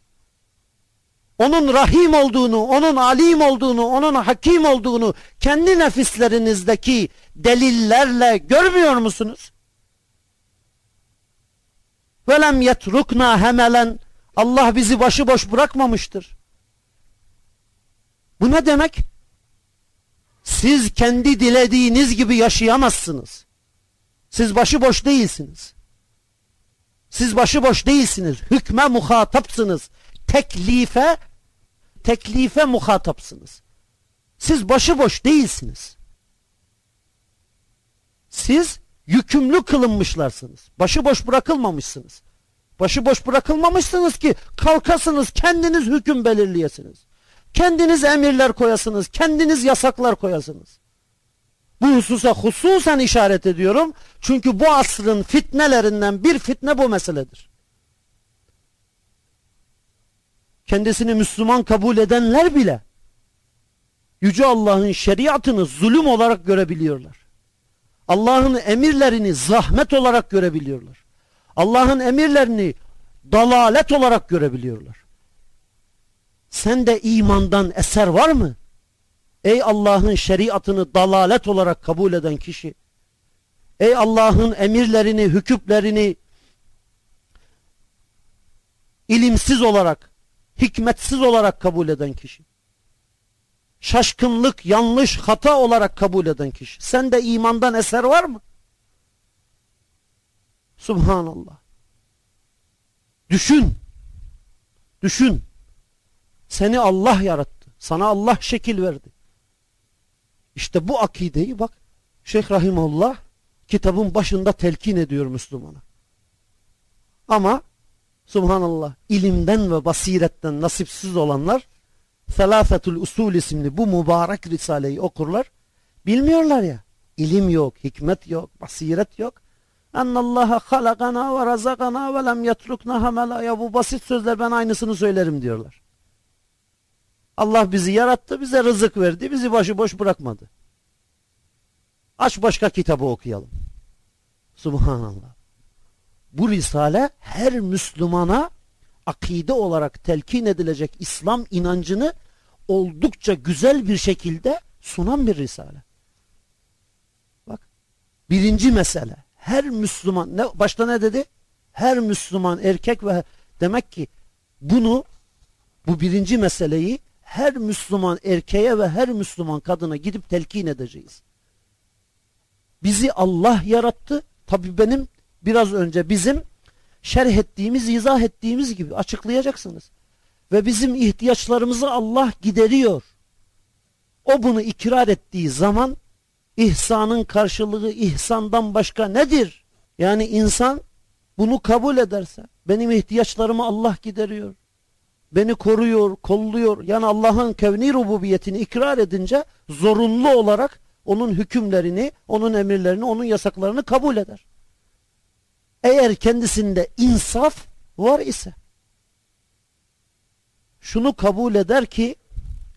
Onun rahim olduğunu, onun alim olduğunu, onun hakim olduğunu kendi nefislerinizdeki delillerle görmüyor musunuz? Velem yetrukna hemelen Allah bizi başıboş bırakmamıştır. Bu ne demek? Siz kendi dilediğiniz gibi yaşayamazsınız. Siz başıboş değilsiniz. Siz başıboş değilsiniz. Hükme muhatapsınız. Teklife teklife muhatapsınız. Siz başıboş değilsiniz. Siz yükümlü kılınmışlarsınız. Başıboş bırakılmamışsınız. Başıboş bırakılmamışsınız ki kalkasınız kendiniz hüküm belirleyesiniz. Kendiniz emirler koyasınız, kendiniz yasaklar koyasınız. Bu hususa hususen işaret ediyorum. Çünkü bu asrın fitnelerinden bir fitne bu meseledir. Kendisini Müslüman kabul edenler bile Yüce Allah'ın şeriatını zulüm olarak görebiliyorlar. Allah'ın emirlerini zahmet olarak görebiliyorlar. Allah'ın emirlerini dalalet olarak görebiliyorlar. Sende imandan eser var mı? Ey Allah'ın şeriatını dalalet olarak kabul eden kişi. Ey Allah'ın emirlerini, hüküplerini ilimsiz olarak, hikmetsiz olarak kabul eden kişi. Şaşkınlık, yanlış, hata olarak kabul eden kişi. Sende imandan eser var mı? Subhanallah. Düşün. Düşün. Seni Allah yarattı. Sana Allah şekil verdi. İşte bu akideyi bak Şeyh Rahimullah kitabın başında telkin ediyor Müslümana. Ama Subhanallah ilimden ve basiretten nasipsiz olanlar Felafetul Usul isimli bu mübarek risaleyi okurlar. Bilmiyorlar ya. İlim yok, hikmet yok, basiret yok. Ennallaha halakana ve razakana ve lem yetrukna hamela. Ya bu basit sözler ben aynısını söylerim diyorlar. Allah bizi yarattı, bize rızık verdi, bizi başıboş bırakmadı. Aç başka kitabı okuyalım. Subhanallah. Bu risale her Müslümana akide olarak telkin edilecek İslam inancını oldukça güzel bir şekilde sunan bir risale. Bak. Birinci mesele. Her Müslüman ne başta ne dedi? Her Müslüman erkek ve demek ki bunu bu birinci meseleyi her Müslüman erkeğe ve her Müslüman kadına gidip telkin edeceğiz. Bizi Allah yarattı. Tabi benim biraz önce bizim şerh ettiğimiz, izah ettiğimiz gibi açıklayacaksınız. Ve bizim ihtiyaçlarımızı Allah gideriyor. O bunu ikrar ettiği zaman ihsanın karşılığı ihsandan başka nedir? Yani insan bunu kabul ederse benim ihtiyaçlarımı Allah gideriyor. Beni koruyor, kolluyor. Yani Allah'ın kevni rububiyetini ikrar edince zorunlu olarak onun hükümlerini, onun emirlerini, onun yasaklarını kabul eder. Eğer kendisinde insaf var ise şunu kabul eder ki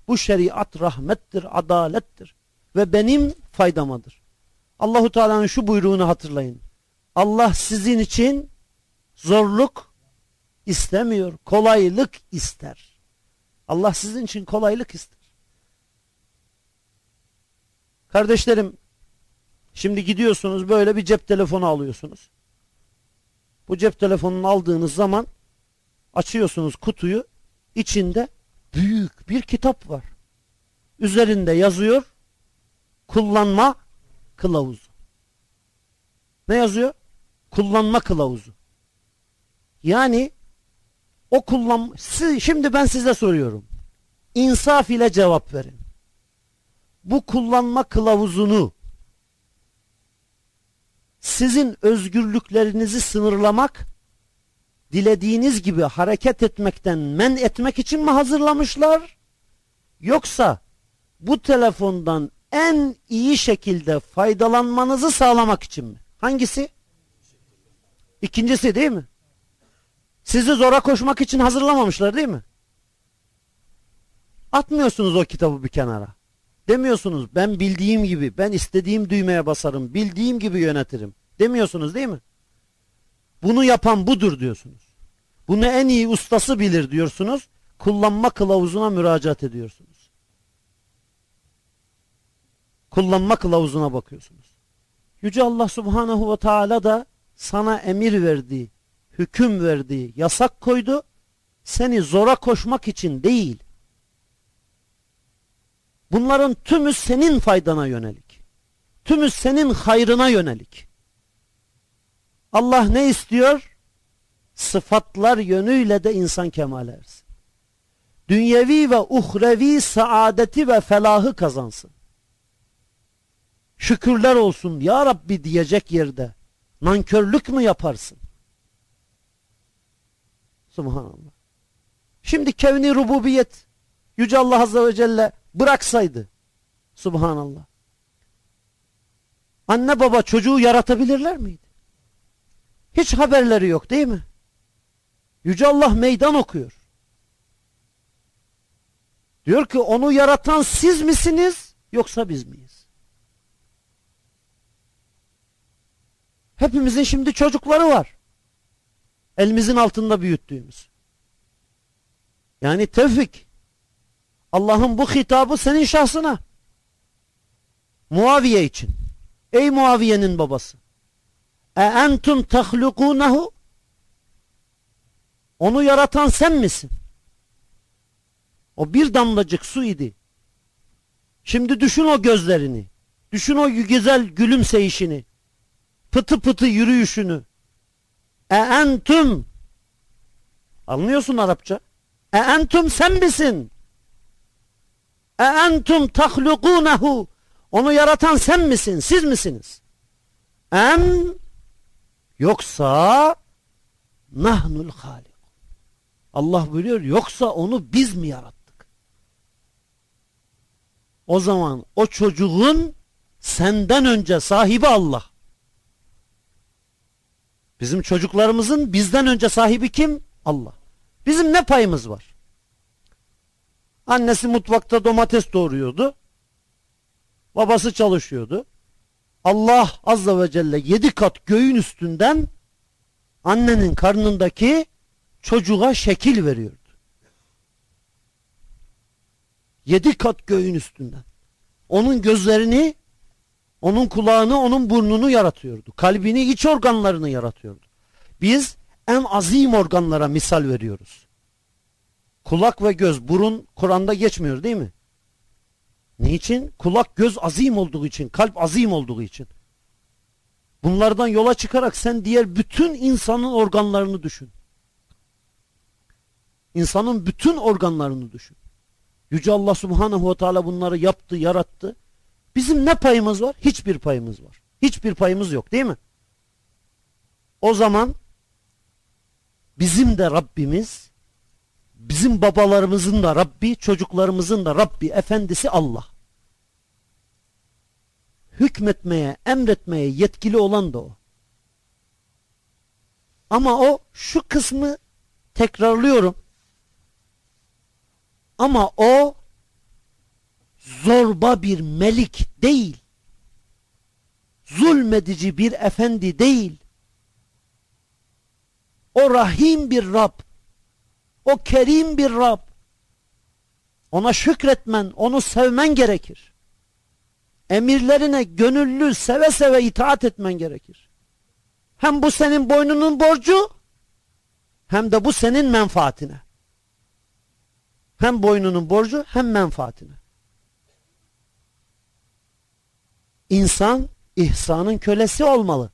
bu şeriat rahmettir, adalettir ve benim faydamadır. Allahu Teala'nın şu buyruğunu hatırlayın. Allah sizin için zorluk istemiyor, kolaylık ister. Allah sizin için kolaylık ister. Kardeşlerim, şimdi gidiyorsunuz böyle bir cep telefonu alıyorsunuz. Bu cep telefonunu aldığınız zaman açıyorsunuz kutuyu. içinde büyük bir kitap var. Üzerinde yazıyor kullanma kılavuzu. Ne yazıyor? Kullanma kılavuzu. Yani o kullan şimdi ben size soruyorum. İnsaf ile cevap verin. bu kullanma kılavuzunu sizin özgürlüklerinizi sınırlamak, dilediğiniz gibi hareket etmekten men etmek için mi hazırlamışlar? Yoksa bu telefondan en iyi şekilde faydalanmanızı sağlamak için mi? Hangisi? İkincisi değil mi? Sizi zora koşmak için hazırlamamışlar değil mi? Atmıyorsunuz o kitabı bir kenara. Demiyorsunuz ben bildiğim gibi, ben istediğim düğmeye basarım, bildiğim gibi yönetirim. Demiyorsunuz değil mi? Bunu yapan budur diyorsunuz. Bunu en iyi ustası bilir diyorsunuz. Kullanma kılavuzuna müracaat ediyorsunuz. Kullanma kılavuzuna bakıyorsunuz. Yüce Allah Subhanahu ve Teala da sana emir verdi, hüküm verdi, yasak koydu. Seni zora koşmak için değil. Bunların tümü senin faydana yönelik. Tümü senin hayrına yönelik. Allah ne istiyor? Sıfatlar yönüyle de insan kemal ersin. Dünyevi ve uhrevi saadeti ve felahı kazansın. Şükürler olsun ya Rabbi diyecek yerde nankörlük mü yaparsın? Subhanallah. Şimdi kevni rububiyet Yüce Allah Azze ve Celle bıraksaydı Subhanallah. Anne baba çocuğu yaratabilirler miydi? Hiç haberleri yok değil mi? Yüce Allah meydan okuyor. Diyor ki onu yaratan siz misiniz yoksa biz miyiz? Hepimizin şimdi çocukları var. Elimizin altında büyüttüğümüz. Yani tevfik. Allah'ın bu hitabı senin şahsına. Muaviye için. Ey Muaviye'nin babası. E entum tahlukunehu Onu yaratan sen misin? O bir damlacık su idi. Şimdi düşün o gözlerini. Düşün o güzel gülümseyişini. Pıtı pıtı yürüyüşünü. E entum Anlıyorsun Arapça? E entum sen misin? E entum tahlukunehu Onu yaratan sen misin? Siz misiniz? Em yoksa nahnul halik. Allah buyuruyor yoksa onu biz mi yarattık? O zaman o çocuğun senden önce sahibi Allah. Bizim çocuklarımızın bizden önce sahibi kim? Allah. Bizim ne payımız var? Annesi mutfakta domates doğruyordu. Babası çalışıyordu. Allah azze ve celle yedi kat göğün üstünden annenin karnındaki çocuğa şekil veriyordu. Yedi kat göğün üstünden. Onun gözlerini, onun kulağını, onun burnunu yaratıyordu. Kalbini, iç organlarını yaratıyordu. Biz en azim organlara misal veriyoruz. Kulak ve göz, burun Kur'an'da geçmiyor değil mi? Niçin? Kulak, göz azim olduğu için, kalp azim olduğu için. Bunlardan yola çıkarak sen diğer bütün insanın organlarını düşün. İnsanın bütün organlarını düşün. Yüce Allah Subhanahu ve Teala bunları yaptı, yarattı. Bizim ne payımız var? Hiçbir payımız var. Hiçbir payımız yok değil mi? O zaman bizim de Rabbimiz, bizim babalarımızın da Rabbi, çocuklarımızın da Rabbi, efendisi Allah. Hükmetmeye, emretmeye yetkili olan da o. Ama o şu kısmı tekrarlıyorum. Ama o zorba bir melik değil. Zulmedici bir efendi değil. O rahim bir Rab. O kerim bir Rab. Ona şükretmen, onu sevmen gerekir. Emirlerine gönüllü, seve seve itaat etmen gerekir. Hem bu senin boynunun borcu, hem de bu senin menfaatine. Hem boynunun borcu hem menfaatine. İnsan ihsanın kölesi olmalı.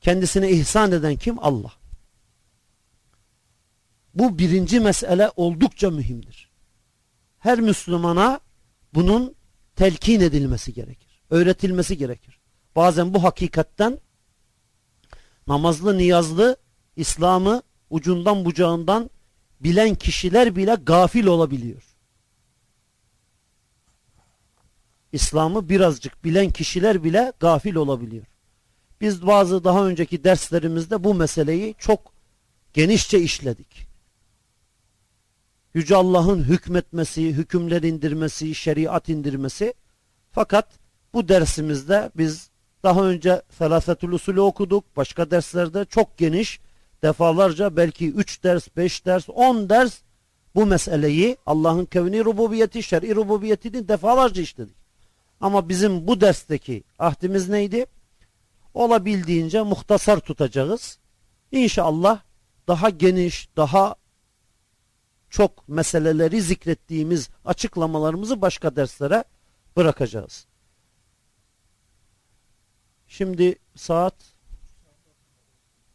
Kendisine ihsan eden kim? Allah. Bu birinci mesele oldukça mühimdir. Her Müslümana bunun telkin edilmesi gerekir. Öğretilmesi gerekir. Bazen bu hakikatten namazlı niyazlı İslam'ı ucundan bucağından bilen kişiler bile gafil olabiliyor. İslam'ı birazcık bilen kişiler bile gafil olabiliyor. Biz bazı daha önceki derslerimizde bu meseleyi çok genişçe işledik. Yüce Allah'ın hükmetmesi, hükümler indirmesi, şeriat indirmesi. Fakat bu dersimizde biz daha önce Felafetül Usulü okuduk. Başka derslerde çok geniş defalarca belki 3 ders, 5 ders, 10 ders bu meseleyi Allah'ın kevni rububiyeti, şer'i rububiyetini defalarca işledik. Ama bizim bu dersteki ahdimiz neydi? Olabildiğince muhtasar tutacağız. İnşallah daha geniş, daha çok meseleleri zikrettiğimiz açıklamalarımızı başka derslere bırakacağız. Şimdi saat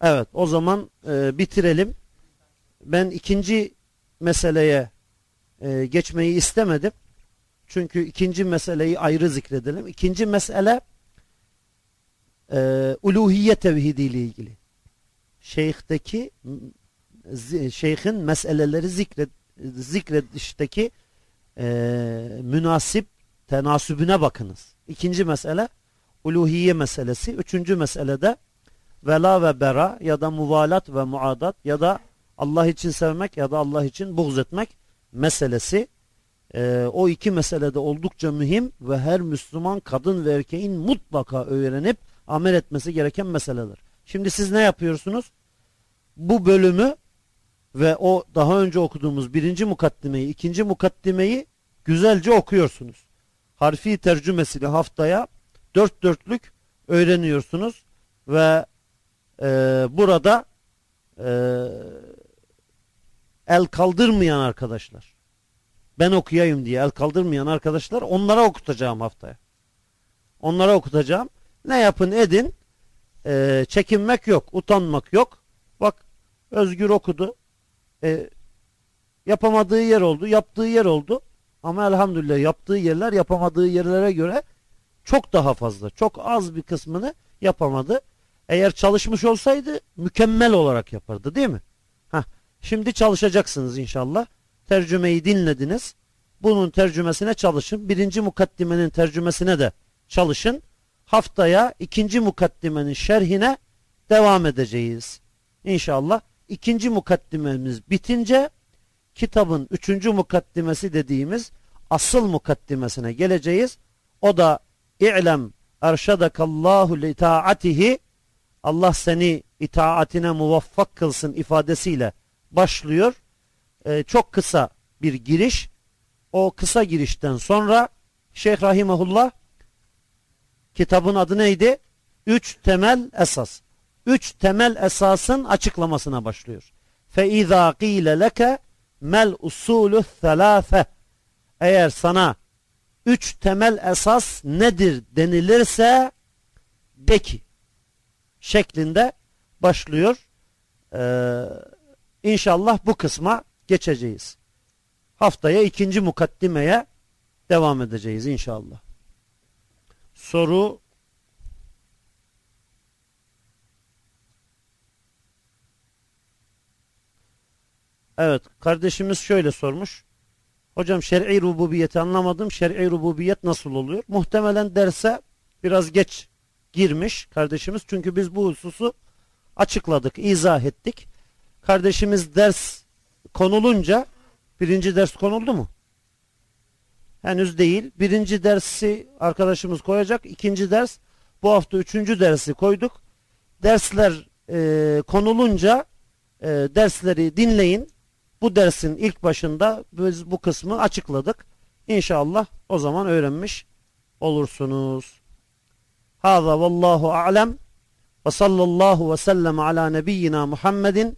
Evet o zaman e, bitirelim. Ben ikinci meseleye e, geçmeyi istemedim. Çünkü ikinci meseleyi ayrı zikredelim. İkinci mesele e, uluhiyye tevhidi ile ilgili. Şeyhteki şeyhin meseleleri zikret, zikredişteki e, münasip tenasübüne bakınız. İkinci mesele uluhiye meselesi. Üçüncü meselede vela ve bera ya da muvalat ve muadat ya da Allah için sevmek ya da Allah için buğz etmek meselesi. E, o iki meselede oldukça mühim ve her Müslüman kadın ve erkeğin mutlaka öğrenip amel etmesi gereken meseleler. Şimdi siz ne yapıyorsunuz? Bu bölümü ve o daha önce okuduğumuz birinci mukaddimeyi, ikinci mukaddimeyi güzelce okuyorsunuz. Harfi tercümesiyle haftaya dört dörtlük öğreniyorsunuz ve e, burada e, el kaldırmayan arkadaşlar ben okuyayım diye el kaldırmayan arkadaşlar onlara okutacağım haftaya. Onlara okutacağım. Ne yapın edin e, çekinmek yok, utanmak yok. Bak Özgür okudu. E, yapamadığı yer oldu, yaptığı yer oldu. Ama elhamdülillah yaptığı yerler yapamadığı yerlere göre çok daha fazla. Çok az bir kısmını yapamadı. Eğer çalışmış olsaydı mükemmel olarak yapardı değil mi? Heh, şimdi çalışacaksınız inşallah. Tercümeyi dinlediniz. Bunun tercümesine çalışın. Birinci mukaddimenin tercümesine de çalışın. Haftaya ikinci mukaddimenin şerhine devam edeceğiz. İnşallah ikinci mukaddimemiz bitince kitabın üçüncü mukaddimesi dediğimiz asıl mukaddimesine geleceğiz. O da i'lem erşadakallahu li taatihi Allah seni itaatine muvaffak kılsın ifadesiyle başlıyor Ee, çok kısa bir giriş. O kısa girişten sonra Şeyh Rahimahullah kitabın adı neydi? Üç temel esas. Üç temel esasın açıklamasına başlıyor. فَاِذَا قِيلَ لَكَ mel usulü thelâfe eğer sana üç temel esas nedir denilirse de ki şeklinde başlıyor. Ee, inşallah bu kısma geçeceğiz. Haftaya ikinci mukaddimeye devam edeceğiz inşallah. Soru Evet kardeşimiz şöyle sormuş. Hocam şer'i rububiyeti anlamadım. Şer'i rububiyet nasıl oluyor? Muhtemelen derse biraz geç girmiş kardeşimiz. Çünkü biz bu hususu açıkladık, izah ettik. Kardeşimiz ders konulunca birinci ders konuldu mu? Henüz değil. Birinci dersi arkadaşımız koyacak. İkinci ders bu hafta üçüncü dersi koyduk. Dersler e, konulunca e, dersleri dinleyin. Bu dersin ilk başında biz bu kısmı açıkladık. İnşallah o zaman öğrenmiş olursunuz. Hâzâ vallahu a'lem ve sallallahu ve sellem ala nebiyyina Muhammedin